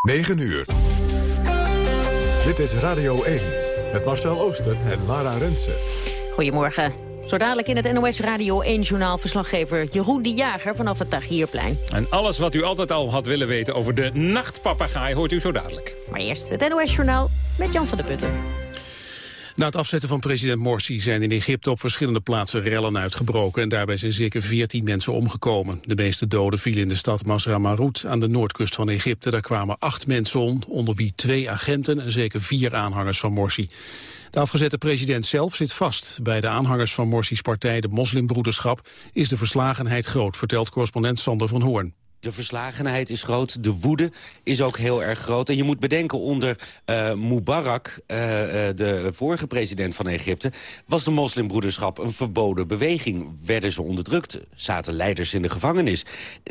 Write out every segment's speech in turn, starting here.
9 uur. Dit is Radio 1 met Marcel Ooster en Lara Rensen. Goedemorgen. Zo dadelijk in het NOS Radio 1-journaal verslaggever Jeroen de Jager vanaf het Tagierplein. En alles wat u altijd al had willen weten over de nachtpapagaai hoort u zo dadelijk. Maar eerst het NOS-journaal met Jan van der Putten. Na het afzetten van president Morsi zijn in Egypte op verschillende plaatsen rellen uitgebroken en daarbij zijn zeker 14 mensen omgekomen. De meeste doden vielen in de stad Masra Marut aan de noordkust van Egypte. Daar kwamen acht mensen om, onder wie twee agenten en zeker vier aanhangers van Morsi. De afgezette president zelf zit vast. Bij de aanhangers van Morsi's partij, de Moslimbroederschap, is de verslagenheid groot, vertelt correspondent Sander van Hoorn. De verslagenheid is groot, de woede is ook heel erg groot. En je moet bedenken, onder uh, Mubarak, uh, de vorige president van Egypte... was de moslimbroederschap een verboden beweging. Werden ze onderdrukt, zaten leiders in de gevangenis.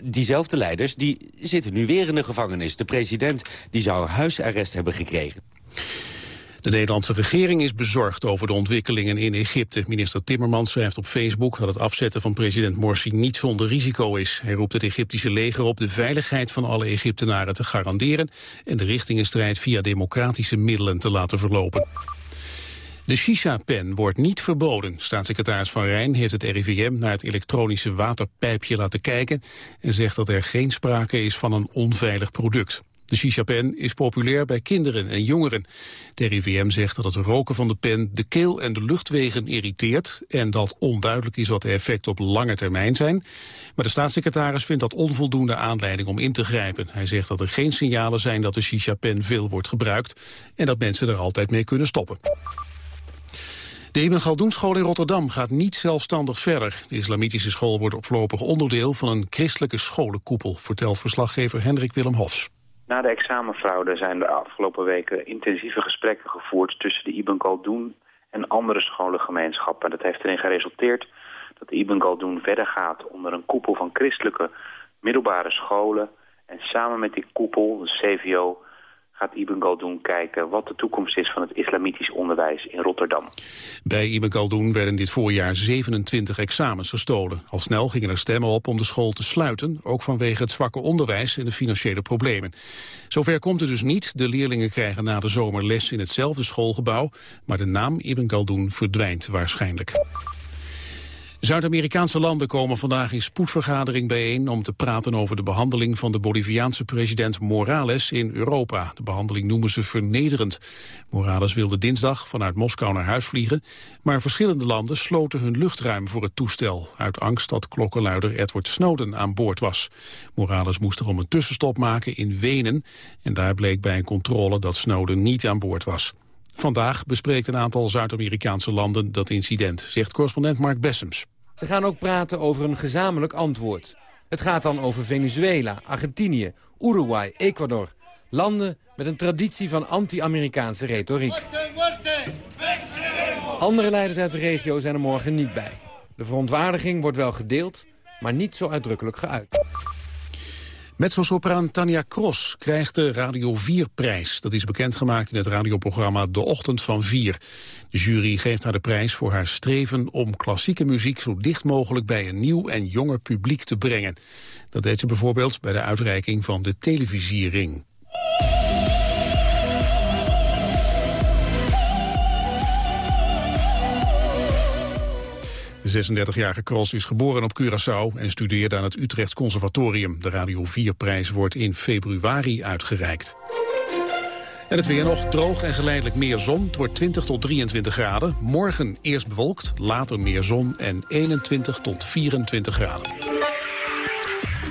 Diezelfde leiders die zitten nu weer in de gevangenis. De president die zou huisarrest hebben gekregen. De Nederlandse regering is bezorgd over de ontwikkelingen in Egypte. Minister Timmermans schrijft op Facebook dat het afzetten van president Morsi niet zonder risico is. Hij roept het Egyptische leger op de veiligheid van alle Egyptenaren te garanderen en de richtingenstrijd via democratische middelen te laten verlopen. De shisha-pen wordt niet verboden. Staatssecretaris Van Rijn heeft het RIVM naar het elektronische waterpijpje laten kijken... en zegt dat er geen sprake is van een onveilig product. De shisha-pen is populair bij kinderen en jongeren. De RIVM zegt dat het roken van de pen de keel en de luchtwegen irriteert... en dat onduidelijk is wat de effecten op lange termijn zijn. Maar de staatssecretaris vindt dat onvoldoende aanleiding om in te grijpen. Hij zegt dat er geen signalen zijn dat de shisha-pen veel wordt gebruikt... en dat mensen er altijd mee kunnen stoppen. De Ibn Galdoenschool in Rotterdam gaat niet zelfstandig verder. De islamitische school wordt op voorlopig onderdeel van een christelijke scholenkoepel... vertelt verslaggever Hendrik Willem Hofs. Na de examenfraude zijn de afgelopen weken intensieve gesprekken gevoerd tussen de Ibn Galdoen en andere scholengemeenschappen. Dat heeft erin geresulteerd dat de Ibn Galdoen verder gaat onder een koepel van christelijke middelbare scholen. En samen met die koepel, de CVO, gaat Ibn Galdoen kijken wat de toekomst is van het islamitisch onderwijs in Rotterdam. Bij Ibn Galdoen werden dit voorjaar 27 examens gestolen. Al snel gingen er stemmen op om de school te sluiten, ook vanwege het zwakke onderwijs en de financiële problemen. Zover komt het dus niet. De leerlingen krijgen na de zomer les in hetzelfde schoolgebouw, maar de naam Ibn Galdoen verdwijnt waarschijnlijk. Zuid-Amerikaanse landen komen vandaag in spoedvergadering bijeen om te praten over de behandeling van de Boliviaanse president Morales in Europa. De behandeling noemen ze vernederend. Morales wilde dinsdag vanuit Moskou naar huis vliegen, maar verschillende landen sloten hun luchtruim voor het toestel, uit angst dat klokkenluider Edward Snowden aan boord was. Morales moest erom een tussenstop maken in Wenen en daar bleek bij een controle dat Snowden niet aan boord was. Vandaag bespreekt een aantal Zuid-Amerikaanse landen dat incident, zegt correspondent Mark Bessems. Ze gaan ook praten over een gezamenlijk antwoord. Het gaat dan over Venezuela, Argentinië, Uruguay, Ecuador. Landen met een traditie van anti-Amerikaanse retoriek. Andere leiders uit de regio zijn er morgen niet bij. De verontwaardiging wordt wel gedeeld, maar niet zo uitdrukkelijk geuit. Mezzo-sopraan Tanja Cross krijgt de Radio 4-prijs. Dat is bekendgemaakt in het radioprogramma De Ochtend van 4. De jury geeft haar de prijs voor haar streven om klassieke muziek... zo dicht mogelijk bij een nieuw en jonger publiek te brengen. Dat deed ze bijvoorbeeld bij de uitreiking van de televisiering. De 36-jarige Cross is geboren op Curaçao en studeerde aan het Utrechts Conservatorium. De Radio 4-prijs wordt in februari uitgereikt. En het weer nog droog en geleidelijk meer zon. Het wordt 20 tot 23 graden. Morgen eerst bewolkt, later meer zon en 21 tot 24 graden.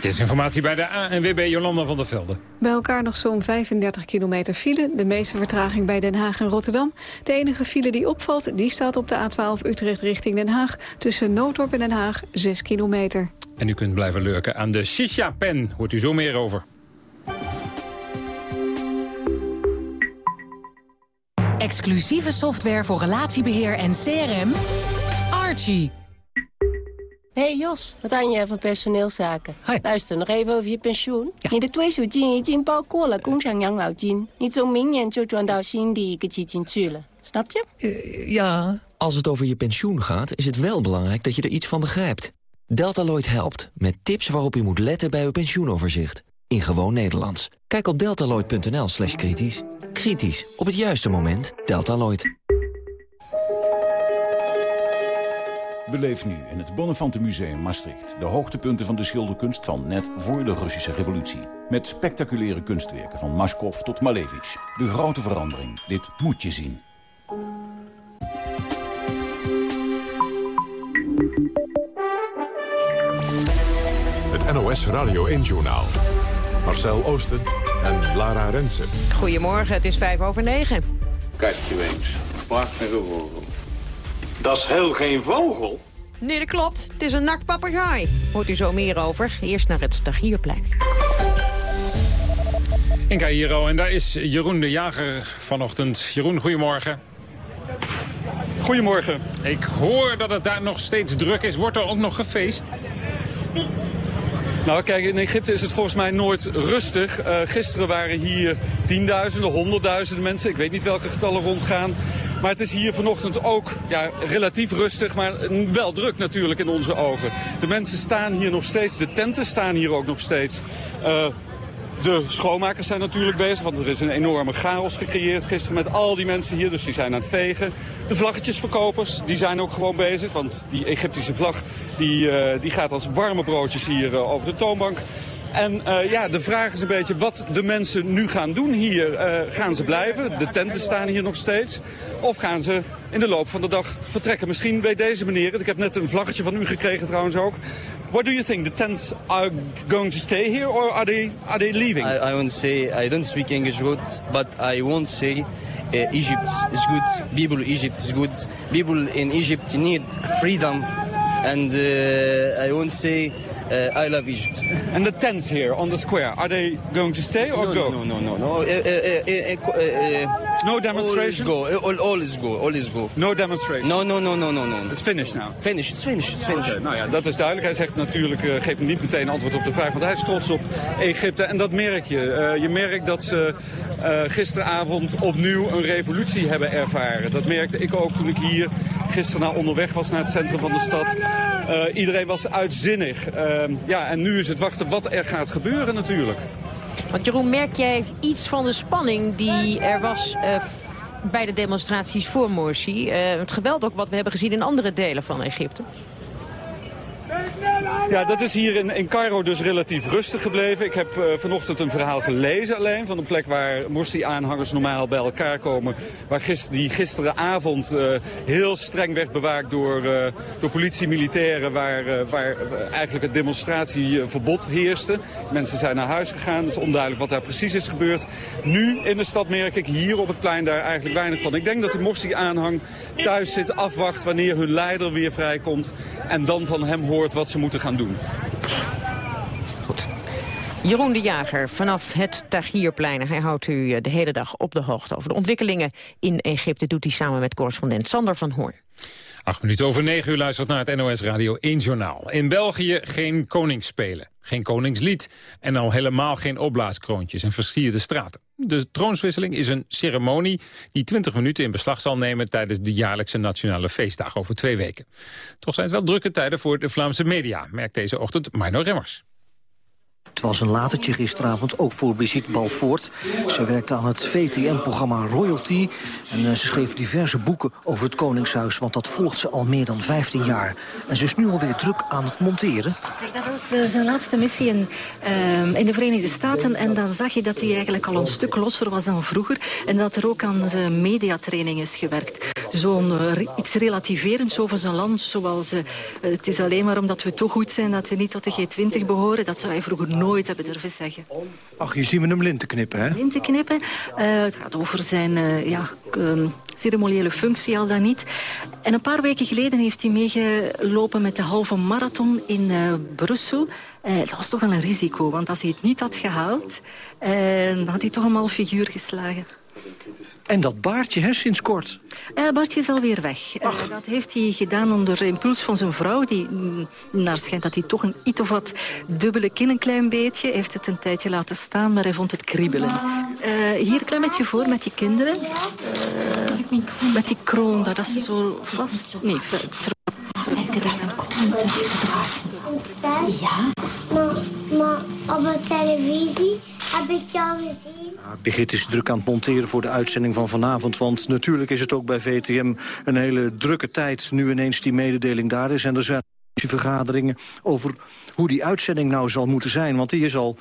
Informatie bij de ANWB Jolanda van der Velde. Bij elkaar nog zo'n 35 kilometer file. De meeste vertraging bij Den Haag en Rotterdam. De enige file die opvalt, die staat op de A12 Utrecht richting Den Haag. Tussen Noodorp en Den Haag 6 kilometer. En u kunt blijven lurken aan de Shisha-pen. Hoort u zo meer over. Exclusieve software voor relatiebeheer en CRM. Archie Hey Jos, wat aan je van personeelszaken? Luister, nog even over je pensioen. Ja. Je de tweesuijin is inbouwkool, jin Niet zo mingen, zo juan dao xin die ik Snap je? Eh, ja. Als het over je pensioen gaat, is het wel belangrijk dat je er iets van begrijpt. Deltaloid helpt, met tips waarop je moet letten bij uw pensioenoverzicht. In gewoon Nederlands. Kijk op deltaloid.nl slash kritisch. Kritisch, op het juiste moment. Deltaloid. Beleef nu in het Bonnefante Museum Maastricht... de hoogtepunten van de schilderkunst van net voor de Russische revolutie. Met spectaculaire kunstwerken van Mashkov tot Malevich. De grote verandering. Dit moet je zien. Het NOS Radio 1-journaal. Marcel Oosten en Lara Rensen. Goedemorgen, het is vijf over negen. Kijk je eens. Prachtige vogel. Dat is heel geen vogel. Nee, dat klopt. Het is een nakpapegaai. Hoort u zo meer over. Eerst naar het Tagierplein. In Cairo, en daar is Jeroen de Jager vanochtend. Jeroen, goedemorgen. Goedemorgen. Ik hoor dat het daar nog steeds druk is. Wordt er ook nog gefeest? Nou, kijk, in Egypte is het volgens mij nooit rustig. Uh, gisteren waren hier tienduizenden, honderdduizenden mensen. Ik weet niet welke getallen rondgaan. Maar het is hier vanochtend ook ja, relatief rustig, maar wel druk natuurlijk in onze ogen. De mensen staan hier nog steeds, de tenten staan hier ook nog steeds. Uh, de schoonmakers zijn natuurlijk bezig, want er is een enorme chaos gecreëerd gisteren met al die mensen hier. Dus die zijn aan het vegen. De vlaggetjesverkopers, die zijn ook gewoon bezig. Want die Egyptische vlag, die, uh, die gaat als warme broodjes hier uh, over de toonbank. En uh, ja, de vraag is een beetje wat de mensen nu gaan doen hier. Uh, gaan ze blijven? De tenten staan hier nog steeds. Of gaan ze in de loop van de dag vertrekken? Misschien weet deze meneer. Ik heb net een vlaggetje van u gekregen trouwens ook. What do you think? The tents are going to stay here or are they, are they leaving? I, I won't say, I don't speak English good, but I won't say uh, Egypt is good. People Egypt is good. People in Egypt need freedom. And I won't say I love Egypt. And the tents here on the square, are they going to stay or no, go? No, no, no, no. Uh, no demonstration? All is go. All, all is go. All is go. No demonstration? No, no, no, no, no, no. It's finished now? Finished, it's finished, it's finished. Okay, nou ja, dat is duidelijk. Hij zegt natuurlijk, uh, geeft niet meteen antwoord op de vraag, want hij is trots op Egypte. En dat merk je. Uh, je merkt dat ze uh, gisteravond opnieuw een revolutie hebben ervaren. Dat merkte ik ook toen ik hier gisteren naar onderweg was naar het centrum van de stad. Uh, iedereen was uitzinnig. Uh, ja, en nu is het wachten wat er gaat gebeuren natuurlijk. Want Jeroen, merk jij iets van de spanning die er was uh, bij de demonstraties voor Morsi? Uh, het geweld ook wat we hebben gezien in andere delen van Egypte? Ja, dat is hier in, in Cairo dus relatief rustig gebleven. Ik heb uh, vanochtend een verhaal gelezen alleen van een plek waar Morsi-aanhangers normaal bij elkaar komen. Waar die gisteravond uh, heel streng werd bewaakt door, uh, door politie, militairen. Waar, waar eigenlijk het demonstratieverbod heerste. Mensen zijn naar huis gegaan. Het is onduidelijk wat daar precies is gebeurd. Nu in de stad merk ik hier op het plein daar eigenlijk weinig van. Ik denk dat de Morsi-aanhang thuis zit, afwacht wanneer hun leider weer vrijkomt. En dan van hem hoort wat ze moeten gaan doen. Goed. Jeroen de Jager vanaf het Tagierplein. Hij houdt u de hele dag op de hoogte over de ontwikkelingen in Egypte. Doet hij samen met correspondent Sander van Hoorn. Acht minuten over negen uur luistert naar het NOS Radio 1 Journaal. In België geen koningsspelen, geen koningslied... en al helemaal geen opblaaskroontjes en versierde straten. De troonswisseling is een ceremonie die 20 minuten in beslag zal nemen... tijdens de jaarlijkse nationale feestdag over twee weken. Toch zijn het wel drukke tijden voor de Vlaamse media... merkt deze ochtend Mino Remmers. Het was een latertje gisteravond, ook voor Brigitte Balvoort. Ze werkte aan het VTM-programma Royalty. En uh, ze schreef diverse boeken over het Koningshuis... want dat volgt ze al meer dan 15 jaar. En ze is nu alweer druk aan het monteren. Dat was uh, zijn laatste missie in, uh, in de Verenigde Staten. En dan zag je dat hij eigenlijk al een stuk losser was dan vroeger. En dat er ook aan zijn mediatraining is gewerkt. Zo'n uh, iets relativerends over zijn land. Zoals, het is alleen maar omdat we toch goed zijn... dat we niet tot de G20 behoren. Dat zou hij vroeger nooit hebben durven zeggen. Ach, hier zien we hem linten knippen, hè? Linten knippen. Uh, het gaat over zijn uh, ja, um, ceremoniële functie, al dan niet. En een paar weken geleden heeft hij meegelopen met de halve marathon in uh, Brussel. dat was toch wel een risico, want als hij het niet had gehaald... dan had hij toch mal figuur geslagen. En dat baardje, hè, sinds kort? Uh, baardje is alweer weg. Uh, dat heeft hij gedaan onder impuls van zijn vrouw. Die, mm, naar schijnt dat hij toch een iets of wat dubbele kin een klein beetje. heeft het een tijdje laten staan, maar hij vond het kriebelen. Uh, hier een klein beetje voor met die kinderen. met die kroon, dat is zo vast. Nee, Ja. Ma, ma. Op de televisie heb ik jou gezien. Ja, Birgit is druk aan het monteren voor de uitzending van vanavond. Want natuurlijk is het ook bij VTM een hele drukke tijd... nu ineens die mededeling daar is. En er zijn vergaderingen over hoe die uitzending nou zal moeten zijn. Want die is al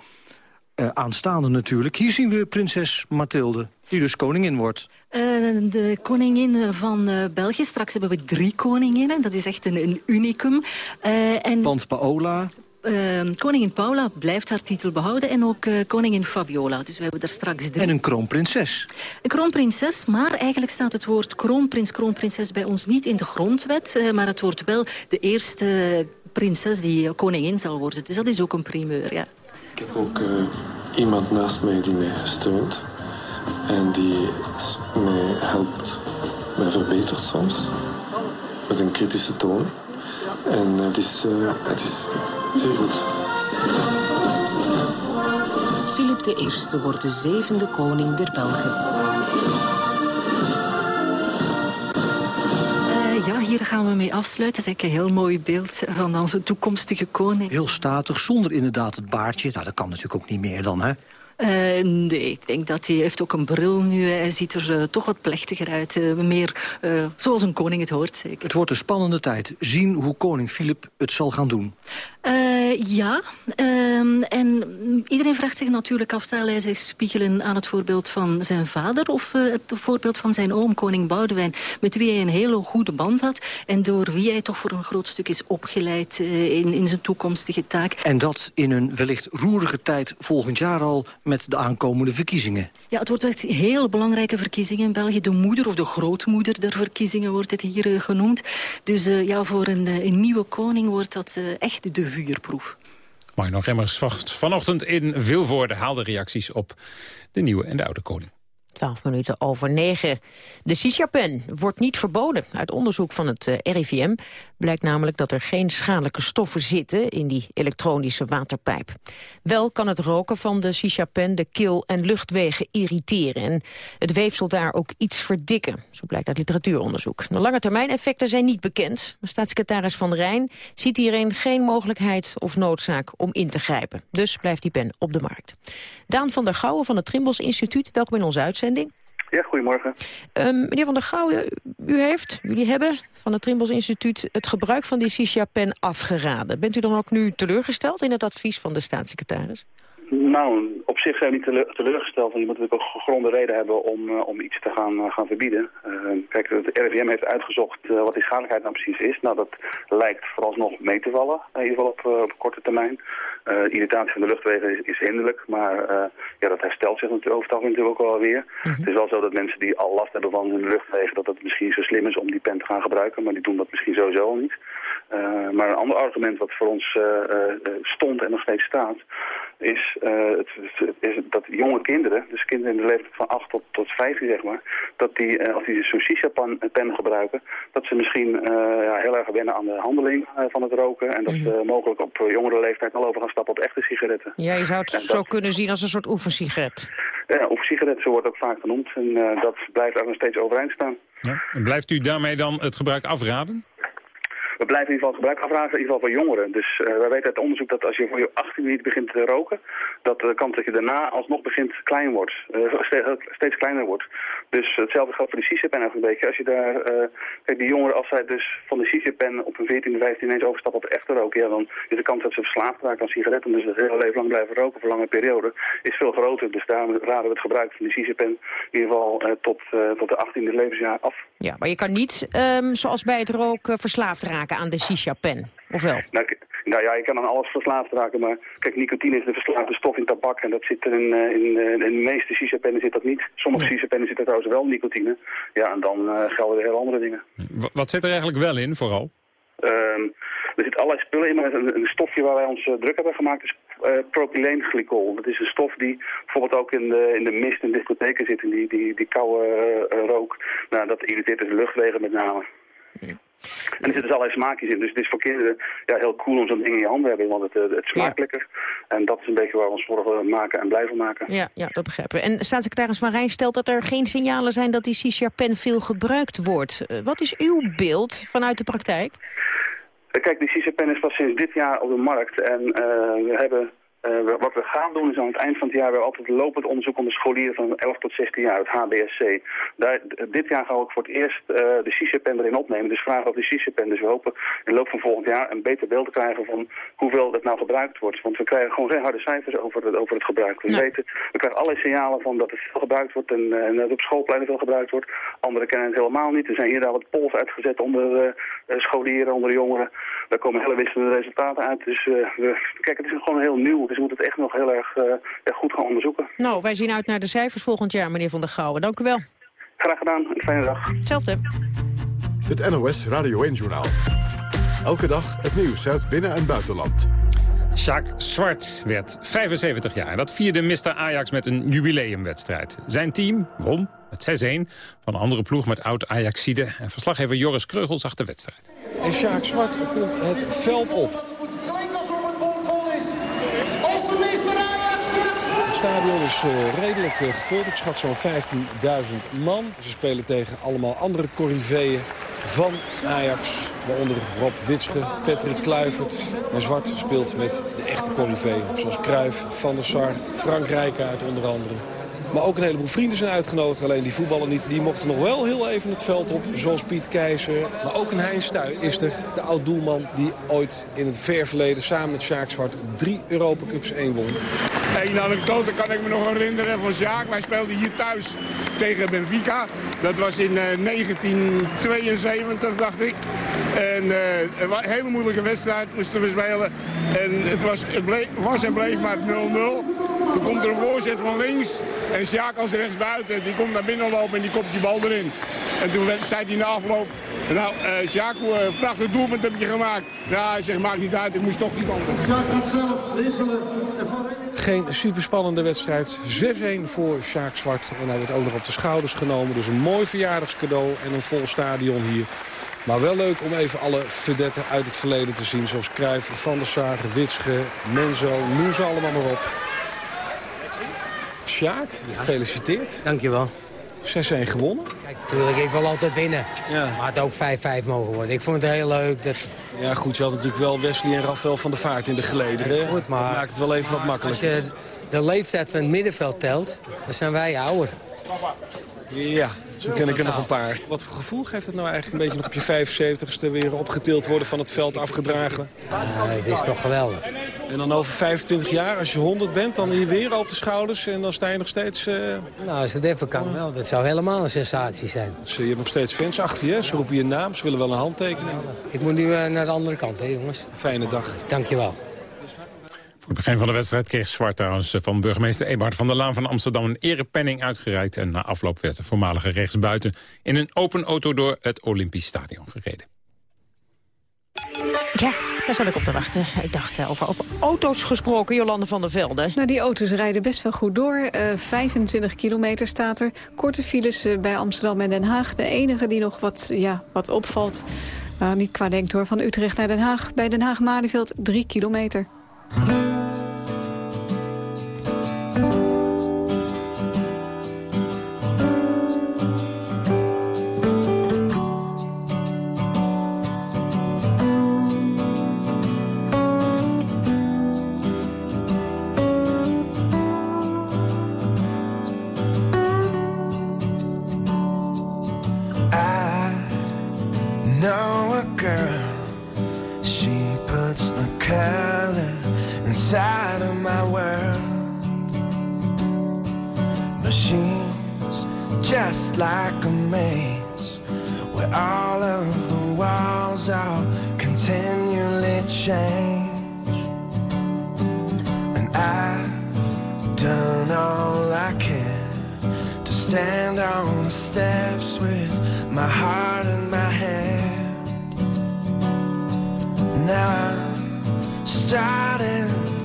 eh, aanstaande natuurlijk. Hier zien we prinses Mathilde, die dus koningin wordt. Eh, de koningin van eh, België. Straks hebben we drie koninginnen. Dat is echt een, een unicum. Eh, en Want Paola, koningin Paula blijft haar titel behouden. En ook eh, koningin Fabiola. Dus we hebben er straks drie. en een kroonprinses. Een kroonprinses, maar eigenlijk staat het woord kroonprins, kroonprinses bij ons niet in de grondwet. eh, maar het wordt wel de eerste prinses die eh, koningin zal worden. Dus dat is ook een primeur, ja. Ik heb ook iemand naast mij die mij steunt. En die mij helpt, mij verbetert soms. Met een kritische toon. En het is, eh, het is zeer goed. Filip I wordt de zevende koning der Belgen. Eh, ja, hier gaan we mee afsluiten. Dat is eigenlijk een heel mooi beeld van onze toekomstige koning. Heel statig, zonder inderdaad het baardje. Nou, dat kan natuurlijk ook niet meer dan, hè? Eh, nee, ik denk dat hij heeft ook een bril nu. Hij ziet er eh, toch wat plechtiger uit. eh, meer zoals een koning het hoort, zeker. Het wordt een spannende tijd. Zien hoe koning Filip het zal gaan doen. Ja, ehm, en iedereen vraagt zich natuurlijk af... zal hij zich spiegelen aan het voorbeeld van zijn vader... of het voorbeeld van zijn oom, koning Boudewijn... met wie hij een hele goede band had... en door wie hij toch voor een groot stuk is opgeleid... in, in zijn toekomstige taak. En dat in een wellicht roerige tijd volgend jaar al... met de aankomende verkiezingen. Ja, het wordt echt heel belangrijke verkiezingen in België. De moeder of de grootmoeder der verkiezingen wordt het hier eh, genoemd. Dus eh, ja, voor een, eh, een nieuwe koning wordt dat echt de vuurproef. Marno Remmers wacht vanochtend in Vilvoorde haalde reacties op de nieuwe en de oude koning. 12 minuten over 9. De shisha-pen wordt niet verboden. Uit onderzoek van het eh, RIVM blijkt namelijk dat er geen schadelijke stoffen zitten in die elektronische waterpijp. Wel kan het roken van de shisha-pen de keel- en luchtwegen irriteren. En het weefsel daar ook iets verdikken. Zo blijkt uit literatuuronderzoek. De lange termijn effecten zijn niet bekend. Maar staatssecretaris Van Rijn ziet hierin geen mogelijkheid of noodzaak om in te grijpen. Dus blijft die pen op de markt. Daan van der Gouwen van het Trimbos Instituut, welkom in onze uitzending. Ja, goedemorgen. Ehm, meneer Van der Gouwen, u heeft, jullie hebben van het Trimbos Instituut het gebruik van die Sisha-pen afgeraden. Bent u dan ook nu teleurgesteld in het advies van de staatssecretaris? Nou, op zich zijn we niet tele- teleurgesteld. Want je moet natuurlijk ook gegronde reden hebben om, eh, om iets te gaan, eh, gaan verbieden. Eh, kijk, het RIVM heeft uitgezocht wat die schadelijkheid nou precies is. Nou, dat lijkt vooralsnog mee te vallen, in ieder geval op, op korte termijn. Irritatie van de luchtwegen is, is hinderlijk, maar ja, dat herstelt zich natuurlijk over het natuurlijk ook wel weer. Het is wel zo dat mensen die al last hebben van hun luchtwegen, dat het misschien zo slim is om die pen te gaan gebruiken, maar die doen dat misschien sowieso al niet. Eh, maar een ander argument wat voor ons eh, eh, stond en nog steeds staat, is, eh, het, het- is dat jonge kinderen, dus kinderen in de leeftijd van 8 tot, tot 15 zeg maar, dat die, eh, als die zo'n shisha-pen pen gebruiken, dat ze misschien eh, ja, heel erg wennen aan de handeling eh, van het roken en dat ze mogelijk op jongere leeftijd al over gaan stappen op echte sigaretten. Ja, je zou het En zo dat- kunnen zien als een soort oefensigaret. Ja, of sigaretten, zo wordt ook vaak genoemd en eh, dat blijft ook nog steeds overeind staan. En blijft u daarmee dan het gebruik afraden? We blijven in ieder geval gebruik afvragen, in ieder geval voor jongeren. Dus eh, wij weten uit onderzoek dat als je voor je 18 niet begint te roken, dat de kans dat je daarna alsnog begint klein wordt. eh, steeds, kleiner wordt. Dus hetzelfde geldt voor de CISA-pen eigenlijk een beetje. Als je daar, eh, kijk, die jongeren, als zij dus van de CISA-pen op een 14, 15 ineens overstappen op echte roken, ja, dan is de kans dat ze verslaafd raken aan sigaretten, dus het hele leven lang blijven roken voor lange periode, is veel groter. Dus daarom raden we het gebruik van de CISA-pen in ieder geval tot, tot de 18e levensjaar af. Ja, maar je kan niet, ehm, zoals bij het roken, verslaafd raken aan de shisha-pen. Of wel? Nou, nou ja, je kan aan alles verslaafd raken, maar kijk, nicotine is de verslaafde stof in tabak en dat zit er in, eh, in, eh, in de meeste shisha-pennen zit dat niet. Sommige shisha-pennen zitten trouwens wel nicotine. Ja, en dan eh, gelden weer heel andere dingen. W- wat zit er eigenlijk wel in, vooral? Ehm, er zitten allerlei spullen in, maar een, een stofje waar wij ons druk hebben gemaakt is eh propyleenglycol. Dat is een stof die bijvoorbeeld ook in de, in de mist in discotheken zit, in die, die, die koude rook. Nou, dat irriteert dus de luchtwegen met name. En er zitten dus allerlei smaakjes in. Dus het is voor kinderen ja, heel cool om zo'n ding in je handen te hebben, want het, eh, het smaakt lekker. En dat is een beetje waar we ons eh, maken en blijven maken. Ja, ja, dat begrijpen we. En staatssecretaris Van Rijn stelt dat er geen signalen zijn dat die shisha-pen veel gebruikt wordt. Eh, wat is uw beeld vanuit de praktijk? Eh, Kijk, die CISA-pen is pas sinds dit jaar op de markt. En we hebben Eh, wat we gaan doen is aan het eind van het jaar weer altijd lopend onderzoek onder scholieren van 11 tot 16 jaar, het HBSC. Daar, dit jaar gaan we ook voor het eerst uh, de CICEPEN erin opnemen. Dus vragen over de CICEPEN. Dus we hopen in de loop van volgend jaar een beter beeld te krijgen van hoeveel het nou gebruikt wordt. Want we krijgen gewoon geen harde cijfers over het, over het gebruik. We, weten, we krijgen allerlei signalen van dat het veel gebruikt wordt en, uh, en dat op schoolpleinen veel gebruikt wordt. Anderen kennen het helemaal niet. Er zijn hier daar wat polls uitgezet onder scholieren, onder jongeren. Daar komen hele wisselende resultaten uit. Dus we, kijk, het is gewoon heel nieuw. Dus we moeten het echt nog heel erg, erg goed gaan onderzoeken. Nou, wij zien uit naar de cijfers volgend jaar, meneer Van der Gouwen. Dank u wel. Graag gedaan. Een fijne dag. Hetzelfde. Het NOS Radio 1-journaal. Elke dag het nieuws uit binnen- en buitenland. Sjaak Zwart werd 75 jaar. En dat vierde Mr. Ajax met een jubileumwedstrijd. Zijn team won met 6-1 van een andere ploeg met oud-Ajaxide. En verslaggever Joris Kreugel zag de wedstrijd. En Sjaak Zwart komt het veld op. stadion is uh, redelijk uh, gevuld. Ik schat zo'n 15.000 man. Ze spelen tegen allemaal andere corriveeën van Ajax. Waaronder Rob Witsche, Patrick Kluivert. En Zwart speelt met de echte corriveeën. Zoals Cruijff, Van der Sar, Frank Rijkaard onder andere. Maar ook een heleboel vrienden zijn uitgenodigd. Alleen die voetballen niet. Die mochten nog wel heel even het veld op. Zoals Piet Keizer. Maar ook een Hein Stuy is er. De oud-doelman die ooit in het ver verleden samen met Sjaak Zwart drie Europa Cups 1 won. Een anekdote kan ik me nog herinneren van Sjaak. Wij speelden hier thuis tegen Benfica. Dat was in uh, 1972, dacht ik. En uh, een hele moeilijke wedstrijd moesten we spelen. En het was, het bleef, was en bleef maar 0-0. Toen komt er een voorzet van links. En Sjaak als rechtsbuiten, die komt naar binnen lopen en die kopt die bal erin. En toen zei hij na afloop, nou uh, Sjaak, uh, prachtig doelpunt heb je gemaakt. Nou, hij zegt, maakt niet uit, ik moest toch die bal. Sjaak gaat zelf wisselen. Geen superspannende wedstrijd. 6-1 voor Sjaak Zwart. En hij wordt ook nog op de schouders genomen. Dus een mooi verjaardagscadeau en een vol stadion hier. Maar wel leuk om even alle vedetten uit het verleden te zien. Zoals Cruijff, Van der Sar, Witsche, Menzo. Noem ze allemaal maar op. Sjaak, ja. gefeliciteerd. Dankjewel. 6-1 gewonnen. Kijk, natuurlijk, ik wil altijd winnen. Ja. Maar het ook 5-5 mogen worden. Ik vond het heel leuk. Dat... Ja, goed, je had natuurlijk wel Wesley en Rafael van der Vaart in de gelederen. Ja, goed, maar... Dat maakt het wel even wat makkelijker. Als je de leeftijd van het middenveld telt, dan zijn wij ouder. Ja, zo ken ik er nog een paar. Wat voor gevoel geeft het nou eigenlijk een beetje nog op je 75ste weer opgetild worden van het veld afgedragen? Het is toch geweldig. En dan over 25 jaar, als je 100 bent, dan hier weer op de schouders en dan sta je nog steeds... Uh... Nou, als het even kan wel. Dat zou helemaal een sensatie zijn. Dus, je hebt nog steeds fans achter je, ze roepen je naam, ze willen wel een handtekening. Ik moet nu uh, naar de andere kant, hè jongens. Fijne dag. Dankjewel. Voor het begin van de wedstrijd kreeg Zwart trouwens van burgemeester Eberhard van der Laan van Amsterdam een erepenning uitgereikt. En na afloop werd de voormalige rechtsbuiten in een open auto door het Olympisch Stadion gereden. Ja, daar zat ik op te wachten. Ik dacht uh, over, over, auto's gesproken, Jolande van der Velde. Nou, die auto's rijden best wel goed door. Uh, 25 kilometer staat er. Korte files uh, bij Amsterdam en Den Haag. De enige die nog wat, ja, wat opvalt, nou, niet qua denkt hoor, van Utrecht naar Den Haag. Bij Den Haag-Malieveld 3 kilometer. girl inside of my world. Machines just like a maze where all of the walls are continually change. And I've done all I can to stand on the steps with my heart in my hand. Now I'm starting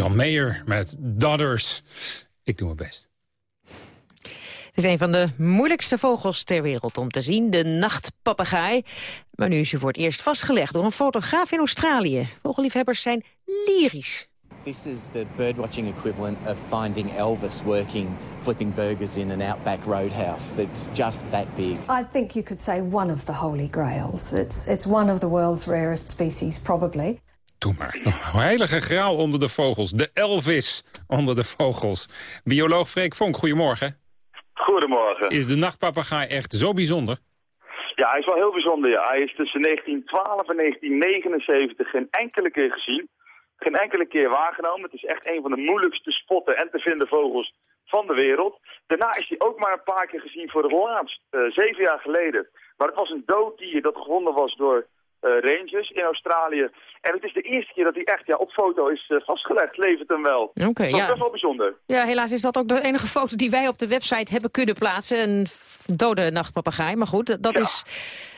John Mayer met Daughters. Ik doe mijn best. Het is een van de moeilijkste vogels ter wereld om te zien, de nachtpapegaai. Maar nu is hij voor het eerst vastgelegd door een fotograaf in Australië. Vogelliefhebbers zijn lyrisch. This is the birdwatching equivalent of finding Elvis working flipping burgers in an outback roadhouse. That's just that big. I think you could say one of the holy grails. It's, it's one of the world's rarest species, probably. Doe maar. Heilige graal onder de vogels. De Elvis onder de vogels. Bioloog Freek Vonk, goedemorgen. Goedemorgen. Is de nachtpapegaai echt zo bijzonder? Ja, hij is wel heel bijzonder. Ja. Hij is tussen 1912 en 1979 geen enkele keer gezien. Geen enkele keer waargenomen. Het is echt een van de moeilijkste spotten en te vinden vogels van de wereld. Daarna is hij ook maar een paar keer gezien voor het laatst, eh, zeven jaar geleden. Maar het was een dood dier dat gevonden was door rangers in Australië. En het is de eerste keer dat hij echt ja, op foto is eh, vastgelegd. Levert hem wel. Oké, dat is ja. wel bijzonder. Ja, helaas is dat ook de enige foto die wij op de website hebben kunnen plaatsen. Een dode nachtpapegaai. Maar goed, dat, is,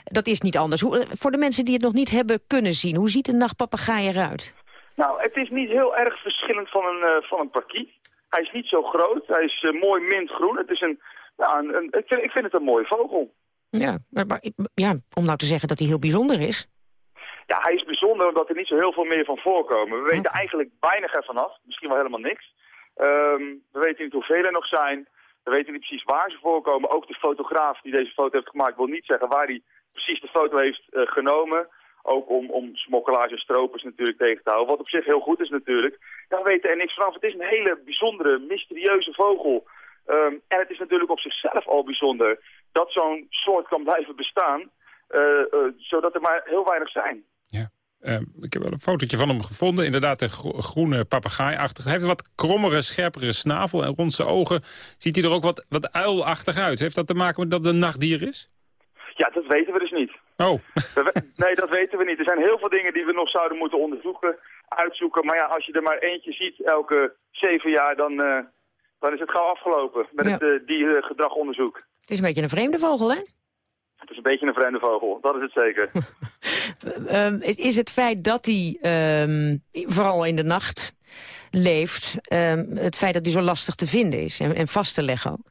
dat is niet anders. Hoe, eh, voor de mensen die het nog niet hebben kunnen zien, hoe ziet een nachtpapegaai eruit? Nou, het is niet heel erg verschillend van een, eh, van een parkiet. Hij is niet zo groot. Hij is eh, mooi mintgroen. Het is een, ja, een, een- ik, vind, ik vind het een mooie vogel. Ja, maar, maar ik- ja, om nou te zeggen dat hij heel bijzonder is. Ja, hij is bijzonder omdat er niet zo heel veel meer van voorkomen. We weten eigenlijk weinig ervan af. Misschien wel helemaal niks. Ehm, we weten niet hoeveel er nog zijn. We weten niet precies waar ze voorkomen. Ook de fotograaf die deze foto heeft gemaakt wil niet zeggen waar hij precies de foto heeft eh, genomen. Ook om, om smokkelaars en stropers natuurlijk tegen te houden. Wat op zich heel goed is natuurlijk. Ja, we weten er niks vanaf. Het is een hele bijzondere, mysterieuze vogel. Ehm, en het is natuurlijk op zichzelf al bijzonder dat zo'n soort kan blijven bestaan. eh, eh, zodat er maar heel weinig zijn. Eh, ik heb wel een fotootje van hem gevonden. Inderdaad, een gro- groene papegaai-achtig. Hij heeft een wat krommere, scherpere snavel. En rond zijn ogen ziet hij er ook wat, wat uilachtig uit. Heeft dat te maken met dat het een nachtdier is? Ja, dat weten we dus niet. Oh. Nee, dat weten we niet. Er zijn heel veel dingen die we nog zouden moeten onderzoeken, uitzoeken. Maar ja, als je er maar eentje ziet elke zeven jaar, dan, eh, dan is het gauw afgelopen met Ja. het uh, diergedragonderzoek. Het is een beetje een vreemde vogel, hè? Het is een beetje een vreemde vogel, dat is het zeker. Ehm, is- is het feit dat hij ehm, vooral in de nacht leeft... ehm, het feit dat hij zo lastig te vinden is en, en vast te leggen ook?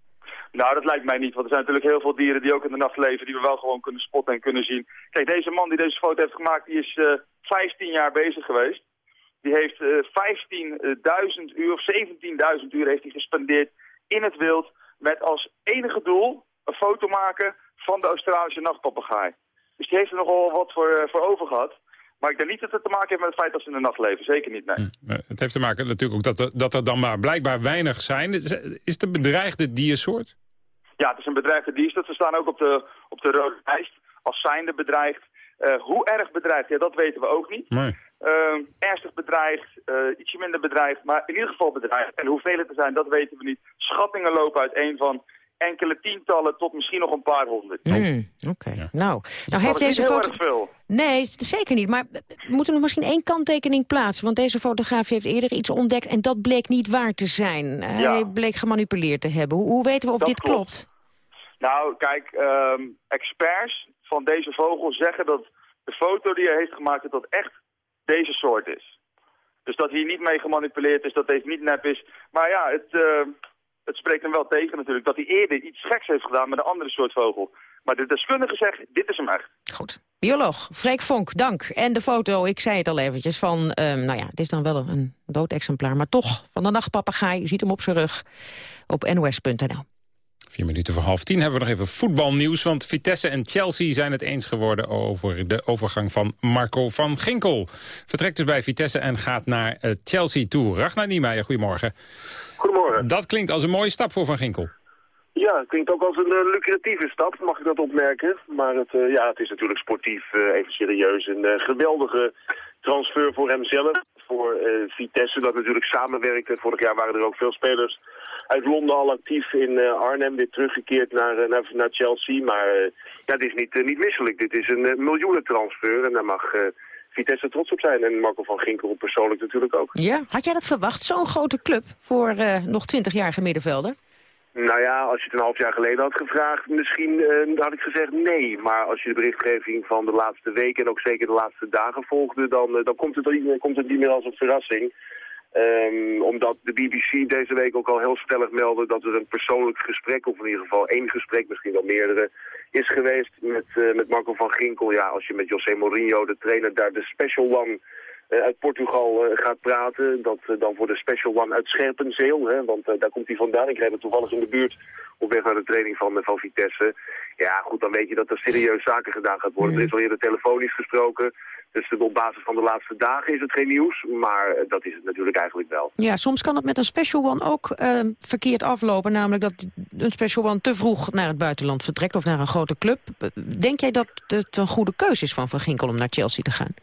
Nou, dat lijkt mij niet, want er zijn natuurlijk heel veel dieren die ook in de nacht leven, die we wel gewoon kunnen spotten en kunnen zien. Kijk, deze man die deze foto heeft gemaakt, die is eh 15 jaar bezig geweest. Die heeft eh 15.000 uur of 17.000 uur heeft hij gespendeerd in het wild met als enige doel een foto maken van de Australische nachtpapegaai. Dus die heeft er nogal wat voor, eh, voor over gehad. Maar ik denk niet dat het te maken heeft met het feit dat ze in de nacht leven. Zeker niet, nee. Eh, Het heeft te maken natuurlijk ook dat er, dat er dan maar blijkbaar weinig zijn. Is, is de bedreigde diersoort? Ja, het is een bedreigde diersoort. Ze staan ook op de, op de rode lijst als zijnde bedreigd. Eh, hoe erg bedreigd, ja, dat weten we ook niet. Nee. Eh, ernstig bedreigd, eh, ietsje minder bedreigd, maar in ieder geval bedreigd. En hoeveel het er zijn, dat weten we niet. Schattingen lopen uiteen van enkele tientallen tot misschien nog een paar honderd. Hmm, Oké, nou. Nou dat heeft is niet deze foto... Nee, zeker niet. Maar we moeten nog misschien één kanttekening plaatsen. Want deze fotograaf heeft eerder iets ontdekt en dat bleek niet waar te zijn. Hij Ja. bleek gemanipuleerd te hebben. Hoe, hoe weten we of Dat dit klopt. klopt? Nou, kijk, ehm, experts van deze vogel zeggen dat de foto die hij heeft gemaakt, dat dat echt deze soort is. Dus dat hier niet mee gemanipuleerd is, dat deze niet nep is. Maar ja, het, eh, het spreekt hem wel tegen natuurlijk, dat hij eerder iets geks heeft gedaan met een andere soort vogel. Maar de deskundigen zeggen, dit is hem echt. Goed. Bioloog, Freek Vonk, dank. En de foto, ik zei het al eventjes, van, ehm, nou ja, het is dan wel een dood exemplaar, maar toch, van de nachtpapegaai, u ziet hem op zijn rug, op nos.nl. Vier minuten voor half tien hebben we nog even voetbalnieuws. Want Vitesse en Chelsea zijn het eens geworden over de overgang van Marco van Ginkel. Vertrekt dus bij Vitesse en gaat naar eh, Chelsea toe. Ragnar Niemeyer, goedemorgen. Goedemorgen. Dat klinkt als een mooie stap voor Van Ginkel. Ja, het klinkt ook als een eh, lucratieve stap, mag ik dat opmerken. Maar het, eh, ja, het is natuurlijk sportief, eh, even serieus, een geweldige transfer voor hemzelf. Voor Vitesse, dat natuurlijk samenwerkte. Vorig jaar waren er ook veel spelers uit Londen al actief in Arnhem. Weer teruggekeerd naar, naar, naar Chelsea. Maar ja, dit is niet, niet misselijk. Dit is een miljoenentransfer en daar mag Vitesse trots op zijn. En Marco van Ginkel persoonlijk natuurlijk ook. Ja, had jij dat verwacht, zo'n grote club voor eh, nog 20-jarige middenvelder? Nou ja, als je het een half jaar geleden had gevraagd, misschien eh, had ik gezegd nee. Maar als je de berichtgeving van de laatste weken en ook zeker de laatste dagen volgde, dan, eh, dan komt, het, niet- komt het niet meer als een verrassing. Ehm, omdat de BBC deze week ook al heel stellig meldde dat er een persoonlijk gesprek, of in ieder geval één gesprek, misschien wel meerdere, is geweest met, eh, met Marco van Ginkel. Ja, als je met José Mourinho, de trainer daar, de special one uit Portugal eh, gaat praten. Dat eh, dan voor de special one uit Scherpenzeel, hè, want eh, daar komt hij vandaan. Ik reed hem toevallig in de buurt op weg naar de training van, eh, van Vitesse. Ja, goed, dan weet je dat er serieus zaken gedaan gaat worden. Er is al eerder telefonisch gesproken. Dus op basis van de laatste dagen is het geen nieuws. Maar eh, dat is het natuurlijk eigenlijk wel. Ja, soms kan het met een special one ook eh, verkeerd aflopen. Namelijk dat een special one te vroeg naar het buitenland vertrekt of naar een grote club. Eh, Denk jij dat het een goede keuze is van Van Ginkel om naar Chelsea te gaan?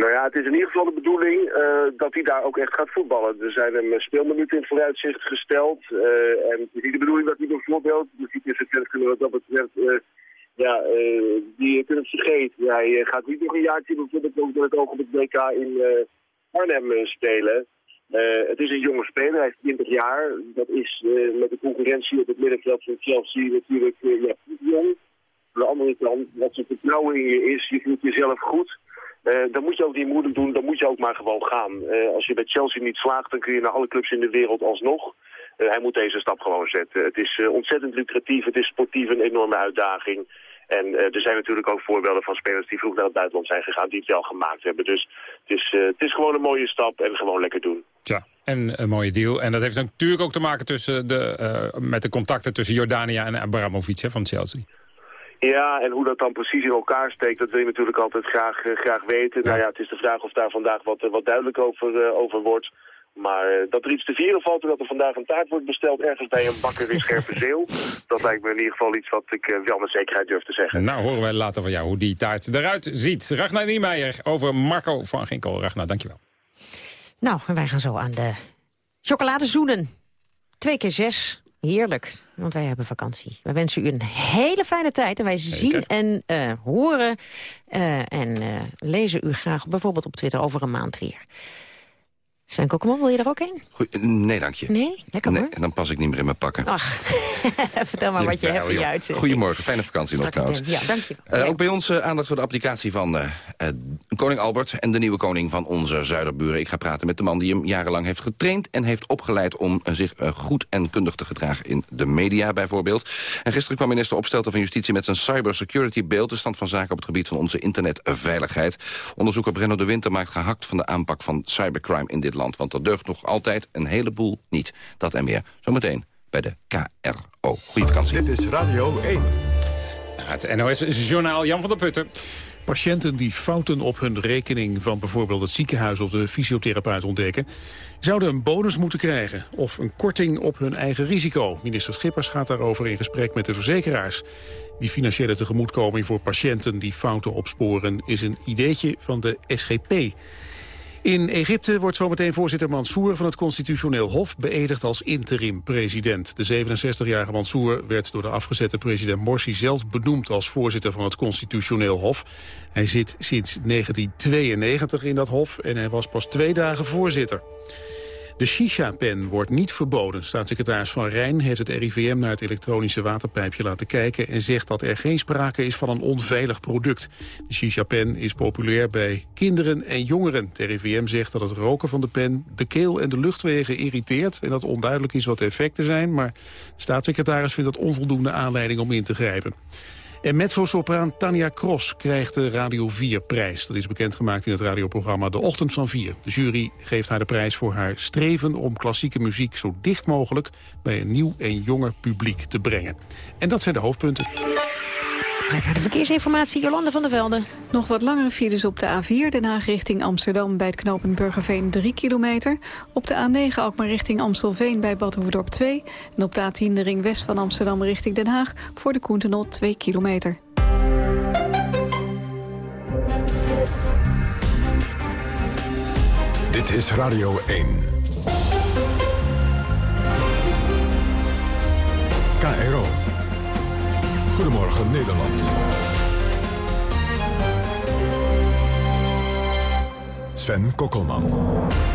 Nou ja, het is in ieder geval de bedoeling eh, dat hij daar ook echt gaat voetballen. Er zijn hem speelminuten in vooruitzicht gesteld. eh, en het is niet de bedoeling dat hij bijvoorbeeld, misschien is het kunnen dat betreft, eh, ja, eh, die kunnen het vergeten. Hij eh, gaat niet nog een jaartje bijvoorbeeld ook met het oog op het WK in eh, Arnhem eh, spelen. Eh, het is een jonge speler, hij is 20 jaar. Dat is eh, met de concurrentie op het middenveld van Chelsea natuurlijk eh, ja, jong. Aan de andere kant, wat zijn vertrouwen in is, je voelt jezelf goed. Eh, dan moet je ook niet moeilijk doen, dan moet je ook maar gewoon gaan. Eh, als je bij Chelsea niet slaagt, dan kun je naar alle clubs in de wereld alsnog. Eh, hij moet deze stap gewoon zetten. Het is ontzettend lucratief, het is sportief een enorme uitdaging. En er zijn natuurlijk ook voorbeelden van spelers die vroeg naar het buitenland zijn gegaan, die het wel gemaakt hebben. Dus het is, het is gewoon een mooie stap en gewoon lekker doen. Tja, en een mooie deal. En dat heeft natuurlijk ook te maken tussen de, met de contacten tussen Jordania en Abramovic hè, van Chelsea. Ja, en hoe dat dan precies in elkaar steekt, dat wil je natuurlijk altijd graag, eh, graag weten. Nou ja, het is de vraag of daar vandaag wat, eh, wat duidelijk over, eh, over wordt. Maar dat er iets te vieren valt en dat er vandaag een taart wordt besteld ergens bij een bakker in Scherpenzeel, dat lijkt me in ieder geval iets wat ik wel met zekerheid durf te zeggen. Nou, horen wij later van jou hoe die taart eruit ziet. Ragnar Niemeyer over Marco van Ginkel. Ragnar, dankjewel. Nou, en wij gaan zo aan de chocoladezoenen. Twee keer zes. Heerlijk, want wij hebben vakantie. We wensen u een hele fijne tijd. En wij zien en eh, horen eh, en eh, lezen u graag bijvoorbeeld op Twitter over een maand weer. Sven Kokkeman, wil je er ook een? Goeie- nee, dank je. Nee? Lekker Nee, hoor. en dan pas ik niet meer in mijn pakken. Ach, vertel maar wat je hebt in je uitzending. Goedemorgen, fijne vakantie nog trouwens. Ja, dank je. Eh, ook bij ons eh, aandacht voor de applicatie van eh, koning Albert... en de nieuwe koning van onze zuiderburen. Ik ga praten met de man die hem jarenlang heeft getraind... en heeft opgeleid om zich goed en kundig te gedragen in de media bijvoorbeeld. En gisteren kwam minister Opstelten van Justitie met zijn cybersecurity beeld... de stand van zaken op het gebied van onze internetveiligheid. Onderzoeker Brenno de Winter maakt gehakt van de aanpak van cybercrime in dit land. Want er deugt nog altijd een heleboel niet. Dat en meer zometeen bij de KRO. Goeie vakantie. Dit is Radio 1. Het NOS-journaal Jan van der Putten. Patiënten die fouten op hun rekening van bijvoorbeeld het ziekenhuis of de fysiotherapeut ontdekken, zouden een bonus moeten krijgen of een korting op hun eigen risico. Minister Schippers gaat daarover in gesprek met de verzekeraars. Die financiële tegemoetkoming voor patiënten die fouten opsporen is een ideetje van de SGP. In Egypte wordt zometeen voorzitter Mansour van het Constitutioneel Hof beëdigd als interim-president. De 67-jarige Mansour werd door de afgezette president Morsi zelf benoemd als voorzitter van het Constitutioneel Hof. Hij zit sinds 1992 in dat hof en hij was pas twee dagen voorzitter. De shisha-pen wordt niet verboden. Staatssecretaris Van Rijn heeft het RIVM naar het elektronische waterpijpje laten kijken... en zegt dat er geen sprake is van een onveilig product. De shisha-pen is populair bij kinderen en jongeren. Het RIVM zegt dat het roken van de pen de keel en de luchtwegen irriteert... en dat onduidelijk is wat de effecten zijn... maar de staatssecretaris vindt dat onvoldoende aanleiding om in te grijpen. En mezzo-sopraan Tanja Cross krijgt de Radio 4-prijs. Dat is bekendgemaakt in het radioprogramma De Ochtend van 4. De jury geeft haar de prijs voor haar streven om klassieke muziek... zo dicht mogelijk bij een nieuw en jonger publiek te brengen. En dat zijn de hoofdpunten. Naar de verkeersinformatie, Jolande van der Velde. Nog wat langere files op de A4, Den Haag richting Amsterdam... bij het knooppunt Burgerveen 3 kilometer. Op de A9 Alkmaar richting Amstelveen bij Bad 2. En op de A10 de ring west van Amsterdam richting Den Haag... voor de Koentenot 2 kilometer. Dit is Radio 1. KRO. Goedemorgen Nederland. Sven Kokkelman.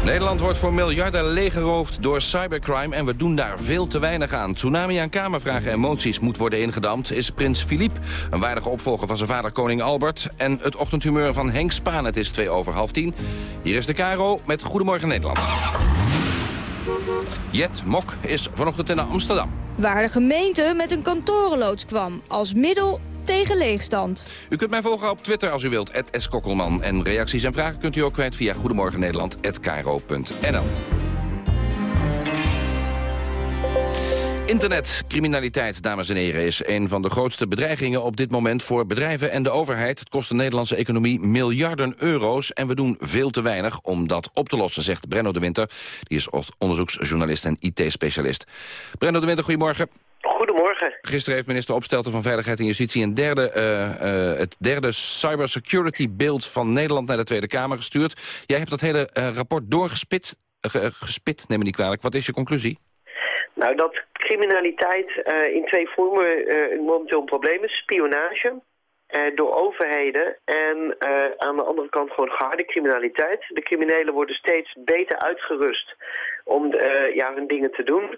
Nederland wordt voor miljarden leeggeroofd door cybercrime... en we doen daar veel te weinig aan. Tsunami aan kamervragen en moties moet worden ingedamd... is prins Philippe, een waardige opvolger van zijn vader koning Albert... en het ochtendhumeur van Henk Spaan. Het is twee over half tien. Hier is de Caro met Goedemorgen Nederland. Jet Mok is vanochtend in Amsterdam. Waar de gemeente met een kantorenloods kwam als middel tegen leegstand. U kunt mij volgen op Twitter als u wilt, @skokkelman. En reacties en vragen kunt u ook kwijt via goedemorgennederland.nl. Internetcriminaliteit, dames en heren, is een van de grootste bedreigingen op dit moment voor bedrijven en de overheid. Het kost de Nederlandse economie miljarden euro's en we doen veel te weinig om dat op te lossen, zegt Brenno de Winter. Die is onderzoeksjournalist en IT-specialist. Brenno de Winter, goedemorgen. Goedemorgen. Gisteren heeft minister Opstelten van Veiligheid en Justitie een derde, uh, uh, het derde cybersecurity beeld van Nederland naar de Tweede Kamer gestuurd. Jij hebt dat hele uh, rapport doorgespit, gespit, neem me niet kwalijk. Wat is je conclusie? Nou, dat criminaliteit in twee vormen momenteel een probleem is. Spionage, door overheden en aan de andere kant gewoon harde criminaliteit. De criminelen worden steeds beter uitgerust om ja, hun dingen te doen.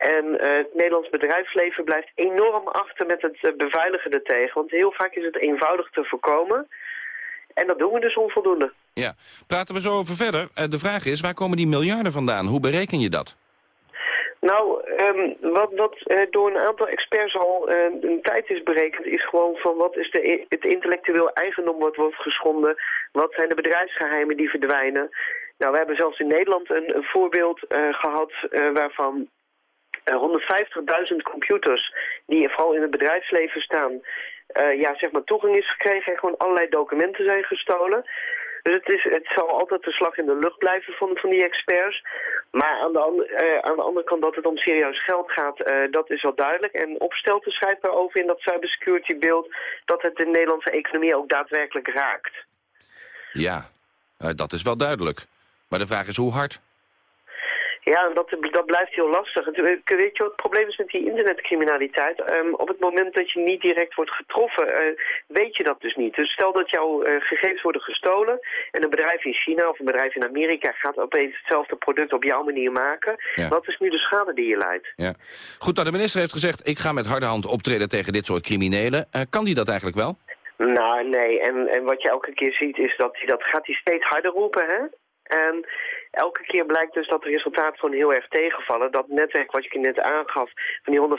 En uh, het Nederlands bedrijfsleven blijft enorm achter met het uh, beveiligen ertegen. Want heel vaak is het eenvoudig te voorkomen. En dat doen we dus onvoldoende. Ja, praten we zo over verder. Uh, de vraag is, waar komen die miljarden vandaan? Hoe bereken je dat? Nou, um, wat, wat door een aantal experts al een tijd is berekend... is gewoon van wat is de, het intellectueel eigendom wat wordt geschonden... wat zijn de bedrijfsgeheimen die verdwijnen... Nou, we hebben zelfs in Nederland een, voorbeeld gehad waarvan 150.000 computers die vooral in het bedrijfsleven staan, ja, zeg maar toegang is gekregen en gewoon allerlei documenten zijn gestolen. Dus het, is, het zal altijd de slag in de lucht blijven van, van die experts. Maar aan de, uh, aan de andere kant dat het om serieus geld gaat, uh, dat is wel duidelijk. En Opstelten schrijft daarover in dat cybersecurity beeld dat het de Nederlandse economie ook daadwerkelijk raakt. Ja, dat is wel duidelijk. Maar de vraag is hoe hard? Ja, dat, dat blijft heel lastig. Weet je wat het probleem is met die internetcriminaliteit? Um, op het moment dat je niet direct wordt getroffen, uh, weet je dat dus niet. Dus stel dat jouw uh, gegevens worden gestolen en een bedrijf in China of een bedrijf in Amerika gaat opeens hetzelfde product op jouw manier maken. Ja. Wat is nu de schade die je leidt? Ja. Goed, nou de minister heeft gezegd, ik ga met harde hand optreden tegen dit soort criminelen. Uh, kan die dat eigenlijk wel? Nou, nee. En, en wat je elke keer ziet is dat hij dat gaat hij steeds harder roepen, hè? En elke keer blijkt dus dat de resultaten gewoon heel erg tegenvallen. Dat netwerk wat je net aangaf, van die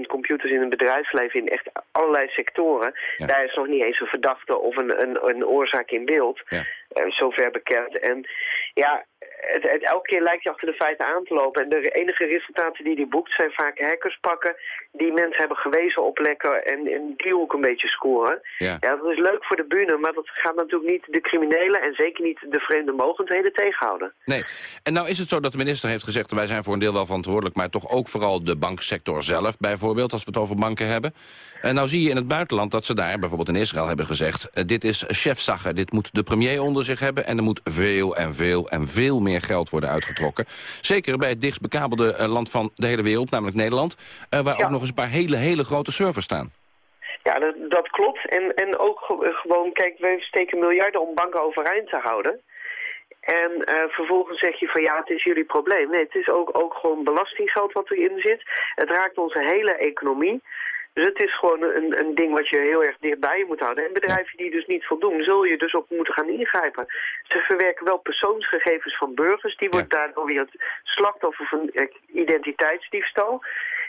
150.000 computers in het bedrijfsleven in echt allerlei sectoren, ja. daar is nog niet eens een verdachte of een, een, een oorzaak in beeld. Ja. Uh, zover bekend. En ja, het, het- elke keer lijkt hij achter de feiten aan te lopen. En de enige resultaten die hij boekt zijn vaak hackers pakken... die mensen hebben gewezen op lekken en, en die ook een beetje scoren. Ja. Ja, dat is leuk voor de bühne, maar dat gaat natuurlijk niet de criminelen... en zeker niet de vreemde mogendheden tegenhouden. Nee. En nou is het zo dat de minister heeft gezegd... wij zijn voor een deel wel verantwoordelijk... maar toch ook vooral de banksector zelf bijvoorbeeld... als we het over banken hebben. En nou zie je in het buitenland dat ze daar, bijvoorbeeld in Israël... hebben gezegd, eh, dit is chefzagger, dit moet de premier onder zich hebben... en er moet veel en veel en veel meer geld worden uitgetrokken. Zeker bij het dichtst bekabelde eh, land van de hele wereld, namelijk Nederland... eh, waar ook nog eens een paar hele, hele grote servers staan. Ja, dat, dat klopt. En, en ook ge- gewoon, kijk, we steken miljarden om banken overeind te houden. En eh, vervolgens zeg je van ja, het is jullie probleem. Nee, het is ook, ook gewoon belastinggeld wat erin zit. Het raakt onze hele economie. Dus het is gewoon een, een ding wat je heel erg dichtbij moet houden. En bedrijven die dus niet voldoen, zul je dus ook moeten gaan ingrijpen. Ze verwerken wel persoonsgegevens van burgers. Die wordt daardoor weer het slachtoffer van eh, identiteitsdiefstal.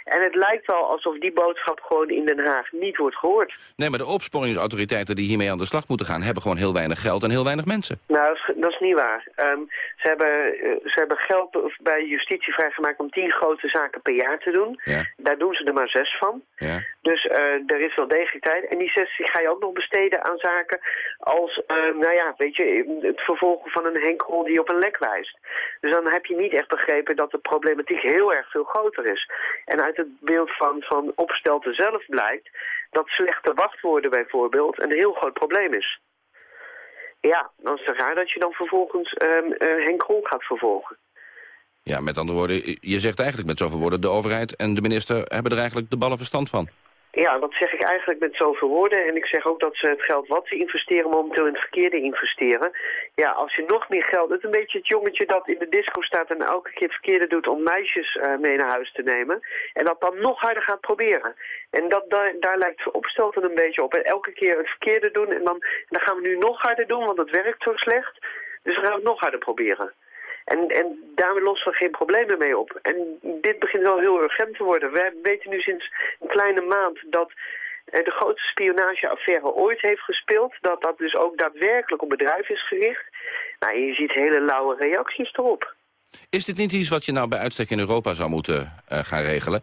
En het lijkt wel alsof die boodschap gewoon in Den Haag niet wordt gehoord. Nee, maar de opsporingsautoriteiten die hiermee aan de slag moeten gaan... hebben gewoon heel weinig geld en heel weinig mensen. Nou, dat is, dat is niet waar. Ehm, ze, hebben, eh, ze hebben geld bij justitie vrijgemaakt om tien grote zaken per jaar te doen. Ja. Daar doen ze er maar zes van. Ja. Dus eh, er is wel degelijk tijd. En die zes die ga je ook nog besteden aan zaken als, eh, nou ja, weet je, het vervolgen van een henkrol die op een lek wijst. Dus dan heb je niet echt begrepen dat de problematiek heel erg veel groter is. En uit het beeld van, van opstelten zelf blijkt dat slechte wachtwoorden bijvoorbeeld een heel groot probleem is. Ja, dan is het raar dat je dan vervolgens ehm eh, Henk Krol gaat vervolgen. Ja, met andere woorden, je zegt eigenlijk met zoveel woorden... de overheid en de minister hebben er eigenlijk de ballen verstand van. Ja, dat zeg ik eigenlijk met zoveel woorden. En ik zeg ook dat ze het geld wat ze investeren momenteel in het verkeerde investeren. Ja, als je nog meer geld... Het is een beetje het jongetje dat in de disco staat en elke keer het verkeerde doet om meisjes eh, mee naar huis te nemen. En dat dan nog harder gaat proberen. En dat, daar, daar lijkt opstelten een beetje op. En elke keer het verkeerde doen en dan, dan gaan we nu nog harder doen, want het werkt zo slecht. Dus dan gaan we het nog harder proberen. En, en daarmee lossen we geen problemen mee op. En dit begint wel heel urgent te worden. We weten nu sinds een kleine maand dat eh, de grootste spionageaffaire ooit heeft gespeeld. Dat dat dus ook daadwerkelijk op bedrijven is gericht. Nou, je ziet hele lauwe reacties erop. Is dit niet iets wat je nou bij uitstek in Europa zou moeten eh, gaan regelen?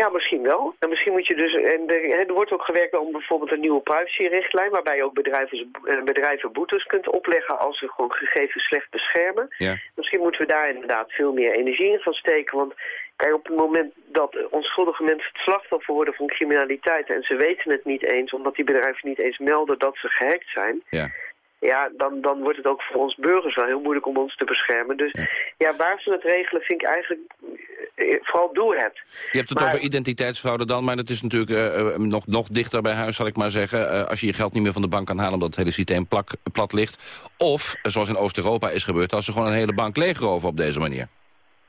Ja, misschien wel. En misschien moet je dus. En er, er wordt ook gewerkt om bijvoorbeeld een nieuwe privacyrichtlijn, waarbij je ook bedrijven, eh, bedrijven boetes kunt opleggen als ze gewoon gegevens slecht beschermen. Ja. Misschien moeten we daar inderdaad veel meer energie in gaan steken. Want kijk, op het moment dat onschuldige mensen het slachtoffer worden van criminaliteit en ze weten het niet eens, omdat die bedrijven niet eens melden dat ze gehackt zijn. Ja. Ja, dan, dan wordt het ook voor ons burgers wel heel moeilijk om ons te beschermen. Dus ja, waar ze het regelen vind ik eigenlijk eh, vooral doe het. Je hebt het Maar- over identiteitsfraude dan, maar dat is natuurlijk eh, eh, nog, nog dichter bij huis, zal ik maar zeggen. Eh, als je je geld niet meer van de bank kan halen omdat het hele systeem plak, plat ligt. Of, eh, zoals in Oost-Europa is gebeurd, als ze gewoon een hele bank leegroven op deze manier.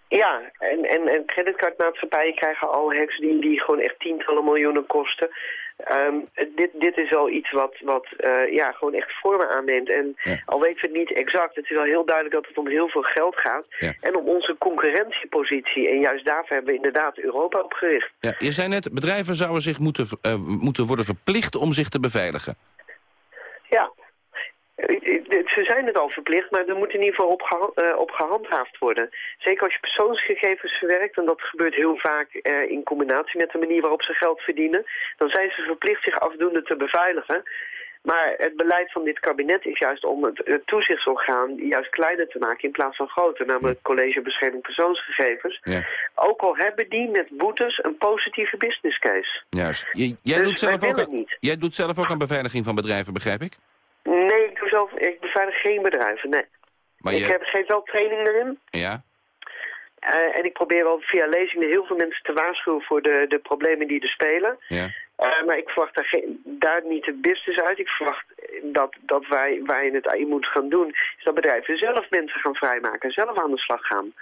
Ja, en, en, en creditcardmaatschappijen krijgen al hacks die, die gewoon echt tientallen miljoenen kosten. Ehm, dit, dit is al iets wat, wat eh, ja, gewoon echt vormen aanneemt. En al weten we het niet exact, het is wel heel duidelijk dat het om heel veel geld gaat. En om onze concurrentiepositie. En juist daarvoor hebben we inderdaad Europa opgericht. Ja, je zei net, bedrijven zouden zich moeten, eh, moeten worden verplicht om zich te beveiligen. Ja. Eh, Ze zijn het al verplicht, maar er moet in ieder geval op, geha- eh, op gehandhaafd worden. Zeker als je persoonsgegevens verwerkt, en dat gebeurt heel vaak eh, in combinatie met de manier waarop ze geld verdienen, dan zijn ze verplicht zich afdoende te beveiligen. Maar het beleid van dit kabinet is juist om het, het toezichtsorgaan juist kleiner te maken in plaats van groter, namelijk het College Bescherming Persoonsgegevens. Ja. Ook al hebben die met boetes een positieve business case. Juist. J- jij, Dus doet zelf ook aan, jij doet zelf ook aan beveiliging van bedrijven, begrijp ik? Zelf, ik beveilig geen bedrijven, nee. Maar ik je- heb, geef wel training erin. Ja? Eh, en ik probeer wel via lezingen heel veel mensen te waarschuwen voor de, de problemen die er spelen. Ja. Eh, maar ik verwacht daar, geen, daar niet de business uit. Ik verwacht dat, dat wij, wij het in moeten gaan doen... is dat bedrijven zelf mensen gaan vrijmaken, zelf aan de slag gaan.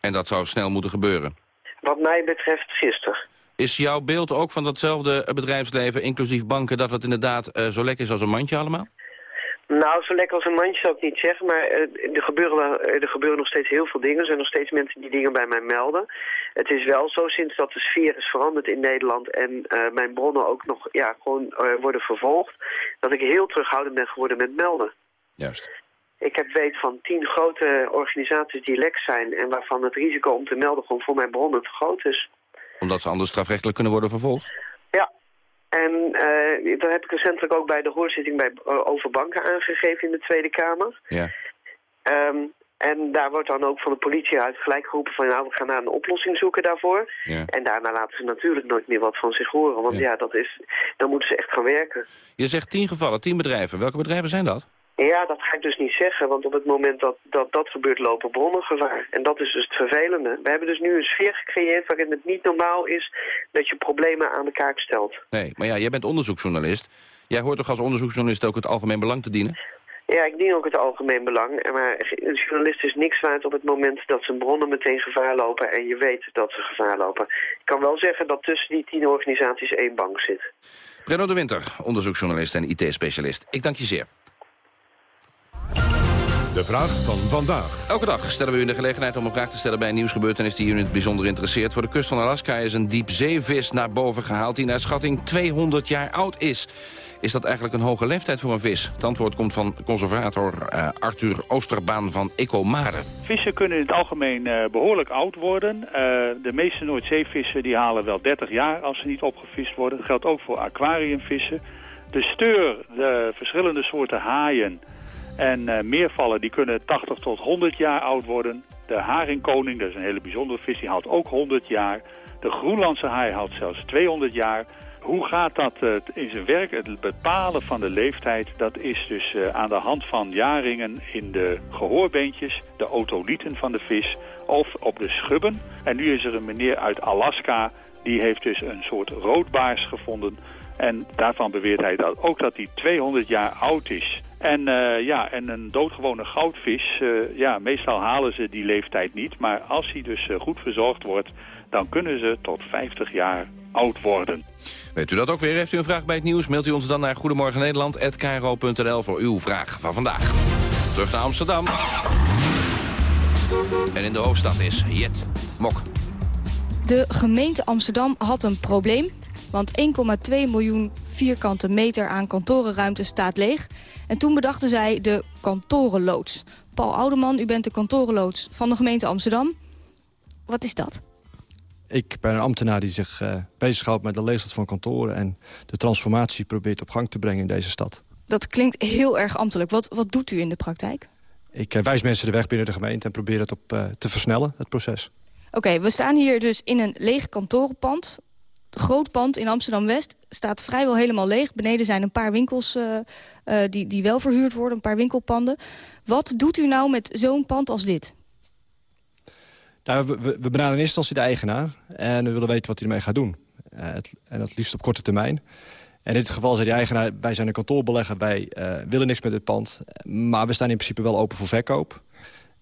En dat zou snel moeten gebeuren. Wat mij betreft gisteren. Is jouw beeld ook van datzelfde bedrijfsleven, inclusief banken... dat het inderdaad eh, zo lekker is als een mandje allemaal? Nou, zo lekker als een mandje zou ik niet zeggen, maar eh, er, gebeuren wel, eh, er gebeuren nog steeds heel veel dingen. Er zijn nog steeds mensen die dingen bij mij melden. Het is wel zo, sinds dat de sfeer is veranderd in Nederland en eh, mijn bronnen ook nog ja, gewoon worden vervolgd, dat ik heel terughoudend ben geworden met melden. Juist. Ik heb weet van tien grote organisaties die lek zijn... en waarvan het risico om te melden gewoon voor mijn bronnen te groot is. Omdat ze anders strafrechtelijk kunnen worden vervolgd? Ja. En uh, dat heb ik recentelijk ook bij de hoorzitting bij, uh, over banken aangegeven in de Tweede Kamer. Ja. Um, en daar wordt dan ook van de politie uit gelijk geroepen van... nou, we gaan naar een oplossing zoeken daarvoor. Ja. En daarna laten ze natuurlijk nooit meer wat van zich horen. Want ja, dat is, dan moeten ze echt gaan werken. Je zegt tien gevallen, tien bedrijven. Welke bedrijven zijn dat? Ja, dat ga ik dus niet zeggen. Want op het moment dat dat, dat gebeurt, lopen bronnen gevaar. En dat is dus het vervelende. We hebben dus nu een sfeer gecreëerd waarin het niet normaal is... dat je problemen aan de kaak stelt. Nee, maar ja, jij bent onderzoeksjournalist. Jij hoort toch als onderzoeksjournalist ook het algemeen belang te dienen? Ja, ik dien ook het algemeen belang. Maar een journalist is niks waard op het moment dat zijn bronnen meteen gevaar lopen... en je weet dat ze gevaar lopen. Ik kan wel zeggen dat tussen die tien organisaties één bank zit. Brenno de Winter, onderzoeksjournalist en IT-specialist. Ik dank je zeer. De vraag van vandaag. Elke dag stellen we u de gelegenheid om een vraag te stellen bij een nieuwsgebeurtenis die u in het bijzonder interesseert. Voor de kust van Alaska is een diepzeevis naar boven gehaald die naar schatting 200 jaar oud is. Is dat eigenlijk een hoge leeftijd voor een vis? Het antwoord komt van conservator uh, Arthur Oosterbaan van Ecomare. Vissen kunnen in het algemeen uh, behoorlijk oud worden. Uh, de meeste Noordzeevissen die halen wel 30 jaar als ze niet opgevist worden. Dat geldt ook voor aquariumvissen. De steur, de verschillende soorten haaien en meervallen die kunnen 80 tot 100 jaar oud worden. De haringkoning, dat is een hele bijzondere vis, die haalt ook 100 jaar. De Groenlandse haai haalt zelfs 200 jaar. Hoe gaat dat uh, in zijn werk? Het bepalen van de leeftijd, dat is dus uh, aan de hand van jaringen in de gehoorbeentjes, de otolieten van de vis of op de schubben. En nu is er een meneer uit Alaska, die heeft dus een soort roodbaars gevonden. En daarvan beweert hij dat ook dat hij 200 jaar oud is. En, uh, ja, en een doodgewone goudvis, ja, meestal halen ze die leeftijd niet. Maar als hij dus goed verzorgd wordt, dan kunnen ze tot 50 jaar oud worden. Weet u dat ook weer? Heeft u een vraag bij het nieuws? Mailt u ons dan naar goedemorgennederland.kro.nl voor uw vraag van vandaag. Terug naar Amsterdam. En in de hoofdstad is Jet Mok. De gemeente Amsterdam had een probleem. Want 1,2 miljoen vierkante meter aan kantorenruimte staat leeg. En toen bedachten zij de kantorenloods. Paul Oudeman, u bent de kantorenloods van de gemeente Amsterdam. Wat is dat? Ik ben een ambtenaar die zich uh, bezighoudt met de leegstand van kantoren... en de transformatie probeert op gang te brengen in deze stad. Dat klinkt heel erg ambtelijk. Wat, wat doet u in de praktijk? Ik uh, wijs mensen de weg binnen de gemeente en probeer het op uh, te versnellen, het proces. Oké, okay, we staan hier dus in een leeg kantorenpand. Groot pand in Amsterdam-West staat vrijwel helemaal leeg. Beneden zijn een paar winkels die, die wel verhuurd worden, een paar winkelpanden. Wat doet u nou met zo'n pand als dit? Nou, we, we benaderen in eerste instantie de eigenaar. En we willen weten wat hij ermee gaat doen. Uh, het, en dat liefst op korte termijn. En in dit geval zei die eigenaar, wij zijn een kantoorbelegger. Wij willen niks met dit pand. Maar we staan in principe wel open voor verkoop.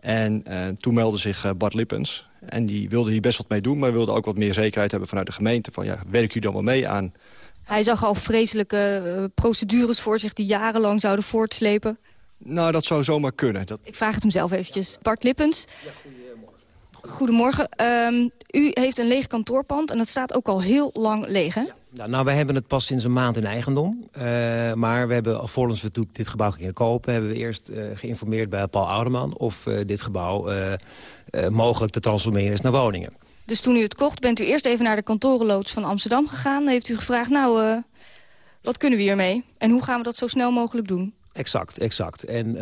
En uh, toen meldde zich Bart Lippens. En die wilde hier best wat mee doen. Maar wilde ook wat meer zekerheid hebben vanuit de gemeente. Van ja, werk u dan wel mee aan? Hij zag al vreselijke procedures voor zich die jarenlang zouden voortslepen. Nou, dat zou zomaar kunnen. Dat... Ik vraag het hem zelf eventjes. Bart Lippens. Ja, Goedemorgen. Um, u heeft een leeg kantoorpand en dat staat ook al heel lang leeg, hè? Ja. Nou, wij hebben het pas sinds een maand in eigendom. Uh, maar we hebben, volgens we dit gebouw gingen kopen... hebben we eerst uh, geïnformeerd bij Paul Oudeman... of uh, dit gebouw mogelijk te transformeren is naar woningen. Dus toen u het kocht, bent u eerst even naar de kantorenloods van Amsterdam gegaan... heeft u gevraagd, nou, wat kunnen we hiermee? En hoe gaan we dat zo snel mogelijk doen? Exact, exact. En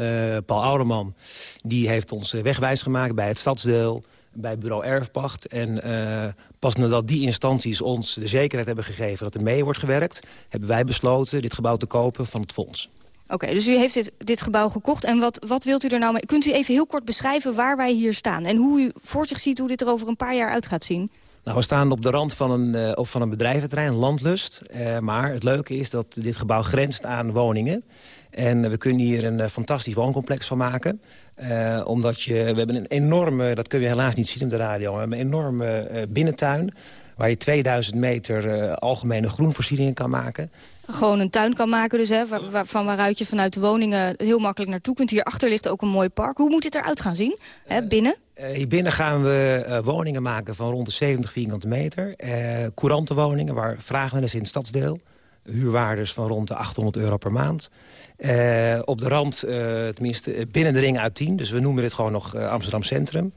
Paul Oudeman die heeft ons wegwijs gemaakt bij het stadsdeel bij bureau Erfpacht. En uh, pas nadat die instanties ons de zekerheid hebben gegeven dat er mee wordt gewerkt... hebben wij besloten dit gebouw te kopen van het fonds. Oké, okay, dus u heeft dit, dit gebouw gekocht. En wat, wat wilt u er nou mee? Kunt u even heel kort beschrijven waar wij hier staan? En hoe u voor zich ziet hoe dit er over een paar jaar uit gaat zien? Nou, we staan op de rand van een, uh, op van een bedrijventerrein, landlust. Uh, maar het leuke is dat dit gebouw grenst aan woningen. En we kunnen hier een fantastisch wooncomplex van maken. Uh, omdat je, we hebben een enorme, dat kun je helaas niet zien op de radio... we hebben een enorme uh, binnentuin waar je 2000 meter algemene groenvoorzieningen kan maken. Gewoon een tuin kan maken dus, hè, waar, van waaruit je vanuit de woningen heel makkelijk naartoe kunt. Hierachter ligt ook een mooi park. Hoe moet dit eruit gaan zien, hè, binnen? hier binnen gaan we woningen maken van rond de 70 vierkante meter. courantenwoningen waar vraag is in het stadsdeel. Huurwaardes van rond de 800 euro per maand. Eh, op de rand, eh, tenminste eh, binnen de ring uit 10. Dus we noemen dit gewoon nog Amsterdam Centrum.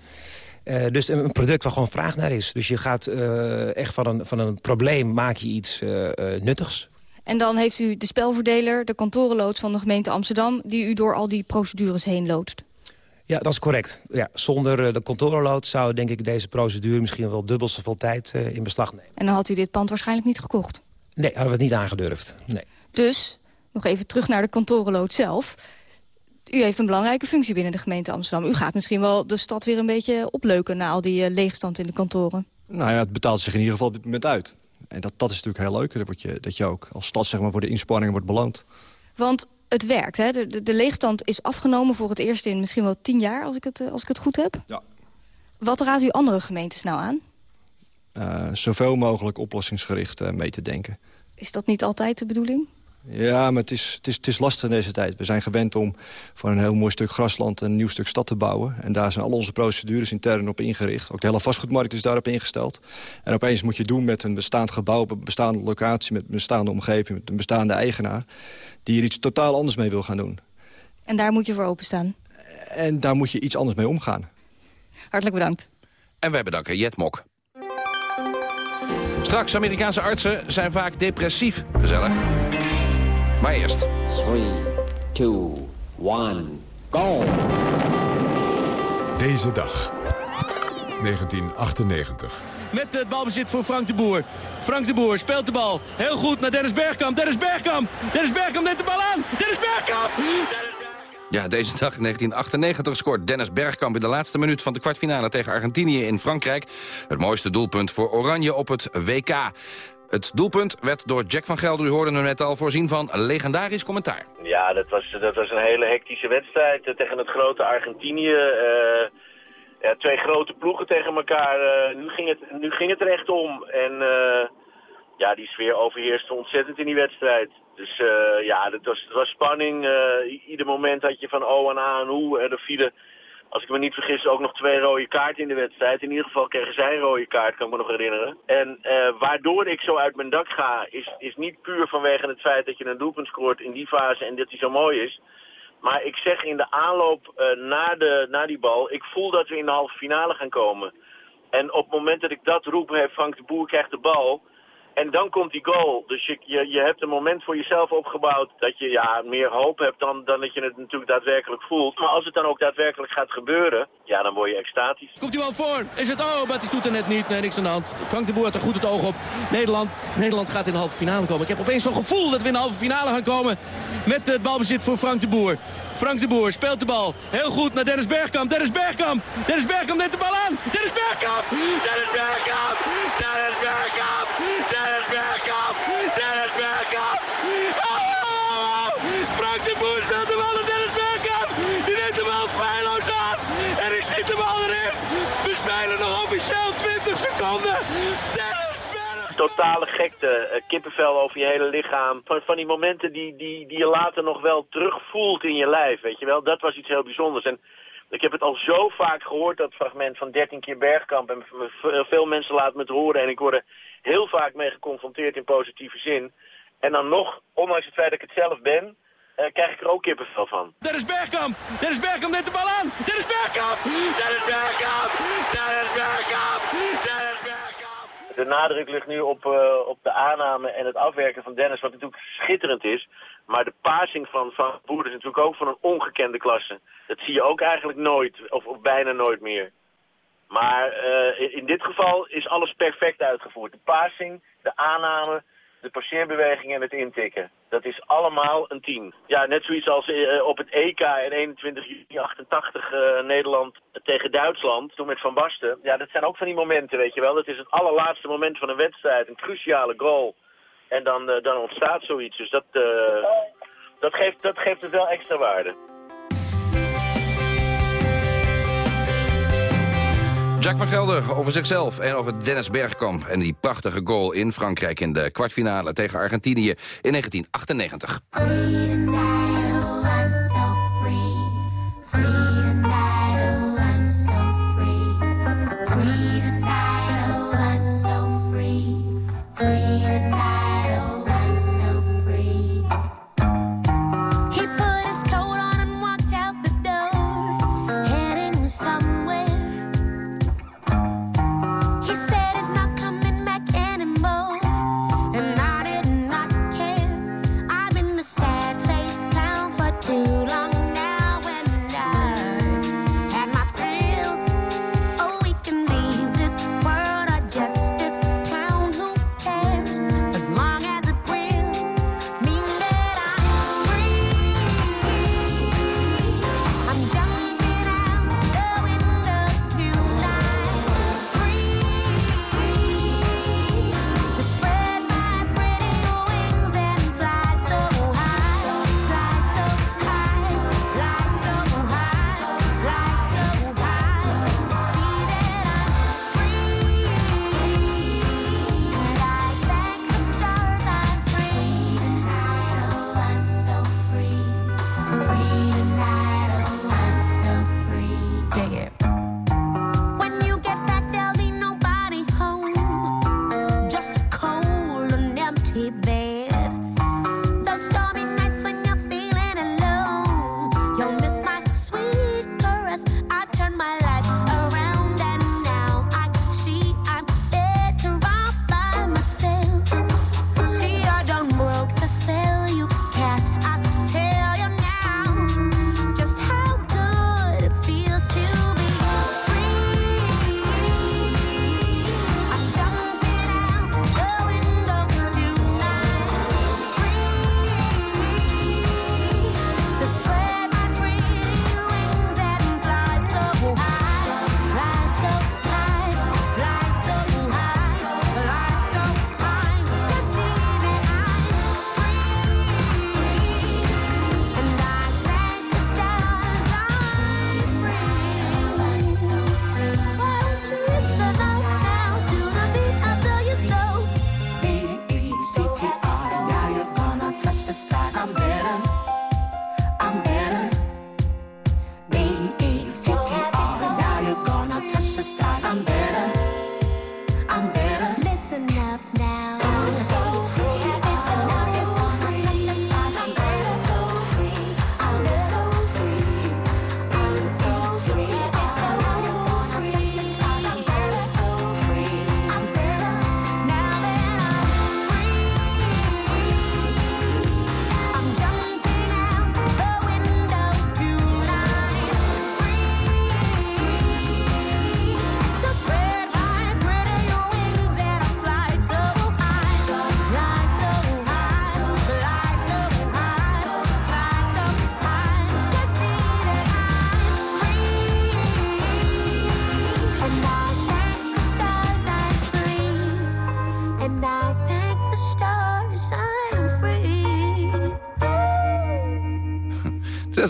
Dus een, een product waar gewoon vraag naar is. Dus je gaat echt van een, van een probleem maak je iets nuttigs. En dan heeft u de spelverdeler, de kantorenloods van de gemeente Amsterdam... die u door al die procedures heen loodst. Ja, dat is correct. Ja, zonder de kantorenlood zou denk ik deze procedure misschien wel dubbel zoveel tijd in beslag nemen. En dan had u dit pand waarschijnlijk niet gekocht. Nee, hadden we het niet aangedurfd. Nee. Dus, nog even terug naar de kantorenlood zelf. U heeft een belangrijke functie binnen de gemeente Amsterdam. U gaat misschien wel de stad weer een beetje opleuken... na al die eh, leegstand in de kantoren. Nou ja, het betaalt zich in ieder geval op dit moment uit. En dat, dat is natuurlijk heel leuk, dat, word je, dat je ook als stad zeg maar, voor de inspanningen wordt beloond. Want het werkt, hè? De, de, de leegstand is afgenomen voor het eerst in misschien wel tien jaar... als ik het, eh, als ik het goed heb. Ja. Wat raadt u andere gemeentes nou aan? Eh, zoveel mogelijk oplossingsgericht eh, mee te denken. Is dat niet altijd de bedoeling? Ja, maar het is, het, is, het is lastig in deze tijd. We zijn gewend om van een heel mooi stuk grasland een nieuw stuk stad te bouwen. En daar zijn al onze procedures intern op ingericht. Ook de hele vastgoedmarkt is daarop ingesteld. En opeens moet je doen met een bestaand gebouw, op een bestaande locatie... met een bestaande omgeving, met een bestaande eigenaar... die er iets totaal anders mee wil gaan doen. En daar moet je voor openstaan. En daar moet je iets anders mee omgaan. Hartelijk bedankt. En wij bedanken Jet Mok. Straks, Amerikaanse artsen zijn vaak depressief. Gezellig. Maar eerst. 3, 2, 1, go! Deze dag. 1998. Met het balbezit voor Frank de Boer. Frank de Boer speelt de bal. Heel goed naar Dennis Bergkamp. Dennis Bergkamp. Dennis Bergkamp neemt de bal aan. Dennis Bergkamp. Ja, deze dag in 1998 scoort Dennis Bergkamp in de laatste minuut van de kwartfinale tegen Argentinië in Frankrijk. Het mooiste doelpunt voor Oranje op het WK. Het doelpunt werd door Jack van Gelder, u hoorde hem net al, voorzien van legendarisch commentaar. Ja, dat was, dat was een hele hectische wedstrijd eh, tegen het grote Argentinië. Eh, ja, twee grote ploegen tegen elkaar. Eh, nu, ging het, nu ging het echt om. En ja, die sfeer overheerste ontzettend in die wedstrijd. Dus eh, ja, het was, het was spanning. Eh, ieder moment had je van oh en a en hoe. En er vielen, als ik me niet vergis, ook nog twee rode kaarten in de wedstrijd. In ieder geval kregen zij een rode kaart, kan ik me nog herinneren. En eh, waardoor ik zo uit mijn dak ga, is, is niet puur vanwege het feit dat je een doelpunt scoort in die fase en dat hij zo mooi is. Maar ik zeg in de aanloop naar, de, naar die bal, ik voel dat we in de halve finale gaan komen. En op het moment dat ik dat roep, heeft Frank de Boer krijgt de bal. En dan komt die goal. Dus je, je, je hebt een moment voor jezelf opgebouwd dat je ja, meer hoop hebt dan, dan dat je het natuurlijk daadwerkelijk voelt. Maar als het dan ook daadwerkelijk gaat gebeuren, ja, dan word je extatisch. Komt die bal voor? Is het? Oh, maar het doet er net niet. Nee, niks aan de hand. Frank de Boer had er goed het oog op. Nederland, Nederland gaat in de halve finale komen. Ik heb opeens zo'n gevoel dat we in de halve finale gaan komen. Met het balbezit voor Frank de Boer. Frank de Boer speelt de bal. Heel goed naar Dennis Bergkamp. Dennis Bergkamp. Dennis Bergkamp neemt de bal aan. Dennis Bergkamp. Dennis Bergkamp. Dennis Bergkamp. Dennis Bergkamp. Dennis Bergkamp. Oh! Frank de Boer speelt de bal naar Dennis Bergkamp. Die neemt de bal feilloos aan. En ik schiet de bal erin. We spelen nog officieel 20 seconden. Totale gekte, eh, kippenvel over je hele lichaam. Van, van die momenten die, die, die je later nog wel terugvoelt in je lijf, weet je wel. Dat was iets heel bijzonders. En ik heb het al zo vaak gehoord, dat fragment van 13 keer Bergkamp. En veel mensen laten me het horen en ik word er heel vaak mee geconfronteerd in positieve zin. En dan nog, ondanks het feit dat ik het zelf ben, eh, krijg ik er ook kippenvel van. Dennis Bergkamp. Dennis Bergkamp neemt de bal aan. Bergkamp. Dennis Bergkamp. Dennis Bergkamp. Nadruk ligt nu op, eh, op de aanname en het afwerken van Dennis, wat natuurlijk schitterend is. Maar de passing van Van Boer is natuurlijk ook van een ongekende klasse. Dat zie je ook eigenlijk nooit, of, bijna nooit meer. Maar eh, in dit geval is alles perfect uitgevoerd. De passing, de aanname, de passeerbeweging en het intikken. Dat is allemaal een team. Ja, net zoiets als eh, op het EK in 21 juni 88 eh, Nederland tegen Duitsland, toen met Van Basten. Ja, dat zijn ook van die momenten, weet je wel. Dat is het allerlaatste moment van een wedstrijd, een cruciale goal. En dan, eh, dan ontstaat zoiets. Dus dat, dat, geeft, dat geeft het wel extra waarde. Jack van Gelder over zichzelf en over Dennis Bergkamp... en die prachtige goal in Frankrijk in de kwartfinale tegen Argentinië in 1998.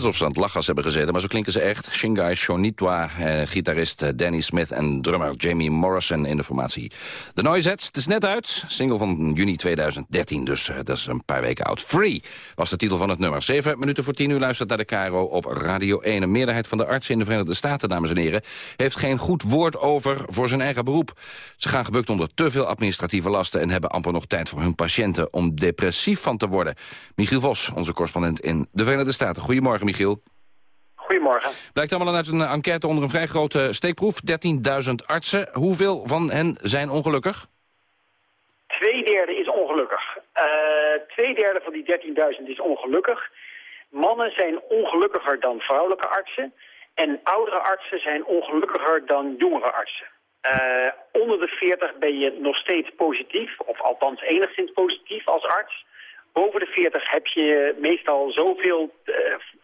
Alsof ze aan het lachgas hebben gezeten, maar zo klinken ze echt. Shingai Shonitwa, eh, gitarist eh, Danny Smith en drummer Jamie Morrison in de formatie. De Noisettes, het is net uit. Single van juni 2013, dus eh, dat is een paar weken oud. Free was de titel van het nummer. Zeven minuten voor tien uur luistert naar de Caro op Radio 1. Een meerderheid van de artsen in de Verenigde Staten, dames en heren... heeft geen goed woord over voor zijn eigen beroep. Ze gaan gebukt onder te veel administratieve lasten... en hebben amper nog tijd voor hun patiënten om depressief van te worden. Michiel Vos, onze correspondent in de Verenigde Staten. Goedemorgen, Michiel. Goedemorgen. Blijkt allemaal uit een enquête onder een vrij grote steekproef. 13.000 artsen. Hoeveel van hen zijn ongelukkig? Twee derde is ongelukkig. Eh twee derde van die 13.000 is ongelukkig. Mannen zijn ongelukkiger dan vrouwelijke artsen. En oudere artsen zijn ongelukkiger dan jongere artsen. Eh, onder de 40 ben je nog steeds positief, of althans enigszins positief als arts. Boven de 40 heb je meestal zoveel eh,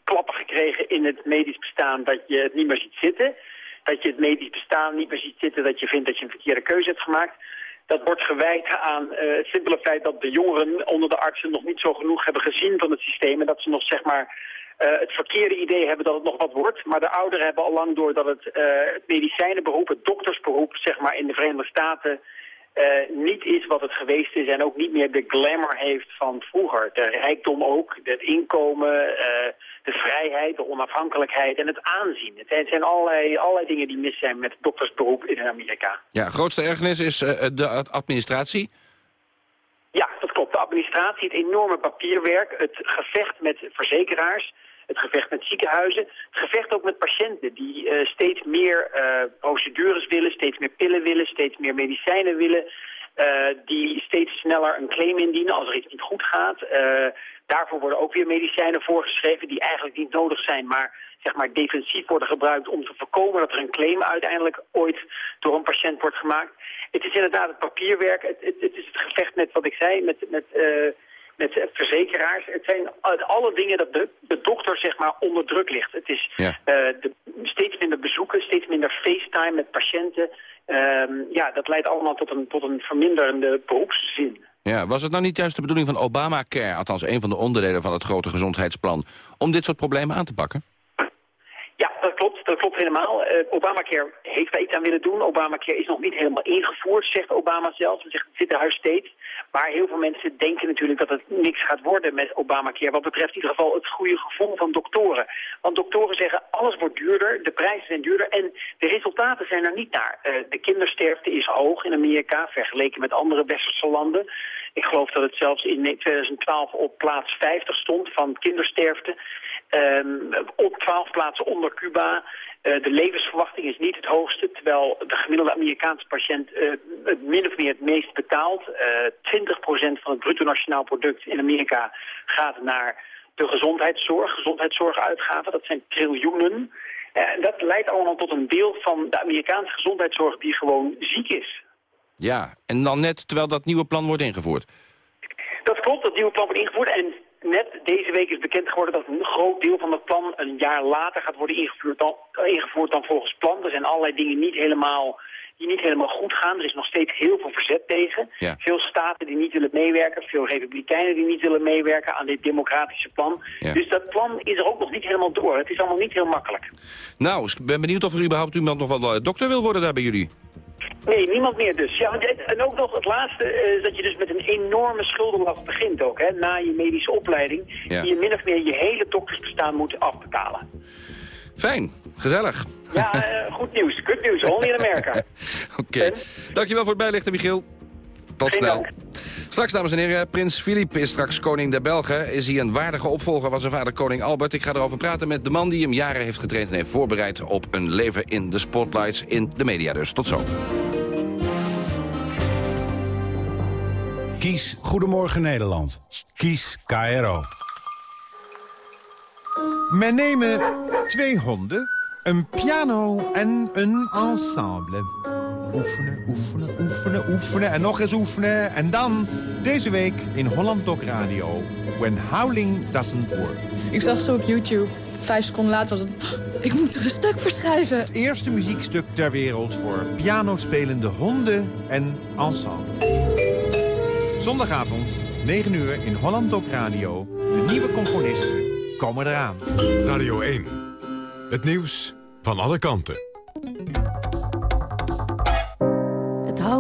klappen gekregen in het medisch bestaan dat je het niet meer ziet zitten. Dat je het medisch bestaan niet meer ziet zitten, dat je vindt dat je een verkeerde keuze hebt gemaakt. Dat wordt gewijd aan eh, het simpele feit dat de jongeren onder de artsen nog niet zo genoeg hebben gezien van het systeem. En dat ze nog zeg maar eh, het verkeerde idee hebben dat het nog wat wordt. Maar de ouderen hebben al lang door dat het, het medicijnenberoep, het doktersberoep, zeg maar in de Verenigde Staten eh, niet is wat het geweest is en ook niet meer de glamour heeft van vroeger. De rijkdom ook, het inkomen, eh, de vrijheid, de onafhankelijkheid en het aanzien. Het zijn, het zijn allerlei, allerlei dingen die mis zijn met het doktersberoep in Amerika. Ja, grootste ergernis is eh, de administratie. Ja, dat klopt. De administratie, het enorme papierwerk, het gevecht met verzekeraars, het gevecht met ziekenhuizen, het gevecht ook met patiënten die eh, steeds meer eh, procedures willen, steeds meer pillen willen, steeds meer medicijnen willen, eh, die steeds sneller een claim indienen als er iets niet goed gaat. Daarvoor worden ook weer medicijnen voorgeschreven die eigenlijk niet nodig zijn, maar zeg maar defensief worden gebruikt om te voorkomen dat er een claim uiteindelijk ooit door een patiënt wordt gemaakt. Het is inderdaad het papierwerk, het, het, is het gevecht met wat ik zei, met, met, met verzekeraars. Het zijn alle dingen dat de, de dokter zeg maar onder druk ligt. Het is Ja. eh, de, steeds minder bezoeken, steeds minder FaceTime met patiënten. Ehm, ja, dat leidt allemaal tot een, tot een verminderende beroepszin. Ja, was het nou niet juist de bedoeling van Obamacare... althans een van de onderdelen van het grote gezondheidsplan... om dit soort problemen aan te pakken? Ja, dat klopt. Dat klopt helemaal. Eh, Obamacare heeft daar iets aan willen doen. Obamacare is nog niet helemaal ingevoerd, zegt Obama zelf. Hij zegt het zit er huis steeds. Maar heel veel mensen denken natuurlijk dat het niks gaat worden met Obamacare. Wat betreft in ieder geval het goede gevoel van doktoren. Want doktoren zeggen alles wordt duurder, de prijzen zijn duurder en de resultaten zijn er niet naar. Eh, de kindersterfte is hoog in Amerika vergeleken met andere westerse landen. Ik geloof dat het zelfs in 2012 op plaats 50 stond van kindersterfte. Ehm, op 12 plaatsen onder Cuba. Eh, de levensverwachting is niet het hoogste, terwijl de gemiddelde Amerikaanse patiënt eh, het min of meer het meest betaalt. Eh 20% van het bruto nationaal product in Amerika gaat naar de gezondheidszorg, gezondheidszorguitgaven. Dat zijn triljoenen. Eh, En dat leidt allemaal tot een deel van de Amerikaanse gezondheidszorg die gewoon ziek is. Ja, en dan net terwijl dat nieuwe plan wordt ingevoerd. Dat klopt, dat nieuwe plan wordt ingevoerd. En net deze week is bekend geworden dat een groot deel van het plan een jaar later gaat worden ingevoerd dan, ingevoerd dan volgens plan. Er zijn allerlei dingen niet helemaal, die niet helemaal goed gaan. Er is nog steeds heel veel verzet tegen. Ja. Veel staten die niet willen meewerken, veel republikeinen die niet willen meewerken aan dit democratische plan. Ja. Dus dat plan is er ook nog niet helemaal door. Het is allemaal niet heel makkelijk. Nou, ik ben benieuwd of er überhaupt iemand nog wel eh, dokter wil worden daar bij jullie. Nee, niemand meer dus. Ja, en- ook nog het laatste eh, is dat je dus met een enorme schuldenlast begint ook, hè, na je medische opleiding. Ja. Die je min of meer je hele doktersbestaan moet afbetalen. Fijn, gezellig. Ja, eh, goed nieuws. Good nieuws. Only in America. Oké, dankjewel voor het bijlichten, Michiel. Tot Geen snel. dank. Straks, dames en heren, prins Filip is straks koning der Belgen. Is hij een waardige opvolger van zijn vader koning Albert? Ik ga erover praten met de man die hem jaren heeft getraind... en heeft voorbereid op een leven in de spotlights in de media dus. Tot zo. Kies Goedemorgen Nederland. Kies KRO. Men nemen twee honden, een piano en een ensemble. Oefenen, oefenen, oefenen, oefenen en nog eens oefenen. En dan, deze week in Holland Doc Radio, When Howling Doesn't Work. Ik zag ze op YouTube. Vijf seconden later was het... Ik moet er een stuk voor schrijven. Het eerste muziekstuk ter wereld voor pianospelende honden en ensemble. Zondagavond, 9 uur in Holland Doc Radio. De nieuwe componisten komen eraan. Radio 1. Het nieuws van alle kanten.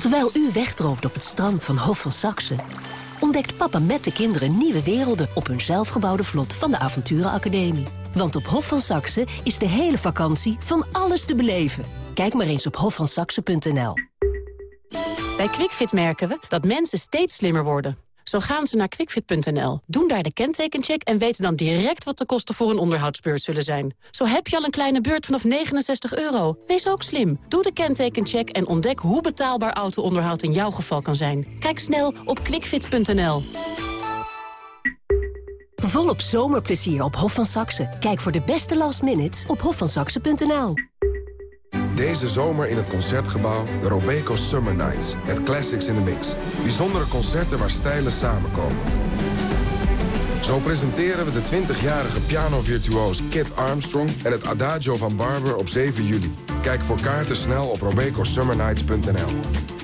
Terwijl u wegdroomt op het strand van Hof van Saxe... ontdekt papa met de kinderen nieuwe werelden... op hun zelfgebouwde vlot van de Avonturenacademie. Want op Hof van Saxe is de hele vakantie van alles te beleven. Kijk maar eens op hofvansaxe.nl. Bij QuickFit merken we dat mensen steeds slimmer worden. Zo gaan ze naar quickfit.nl, doen daar de kentekencheck... en weten dan direct wat de kosten voor een onderhoudsbeurt zullen zijn. Zo heb je al een kleine beurt vanaf 69 euro. Wees ook slim. Doe de kentekencheck en ontdek hoe betaalbaar auto-onderhoud in jouw geval kan zijn. Kijk snel op quickfit.nl. Volop zomerplezier op Hof van Saxe. Kijk voor de beste last minutes op hofvansaxe.nl. Deze zomer in het Concertgebouw de Robeco Summer Nights. Met classics in the mix. Bijzondere concerten waar stijlen samenkomen. Zo presenteren we de 20-jarige pianovirtuoos Kit Armstrong... en het Adagio van Barber op 7 juli. Kijk voor kaarten snel op robecosummernights.nl.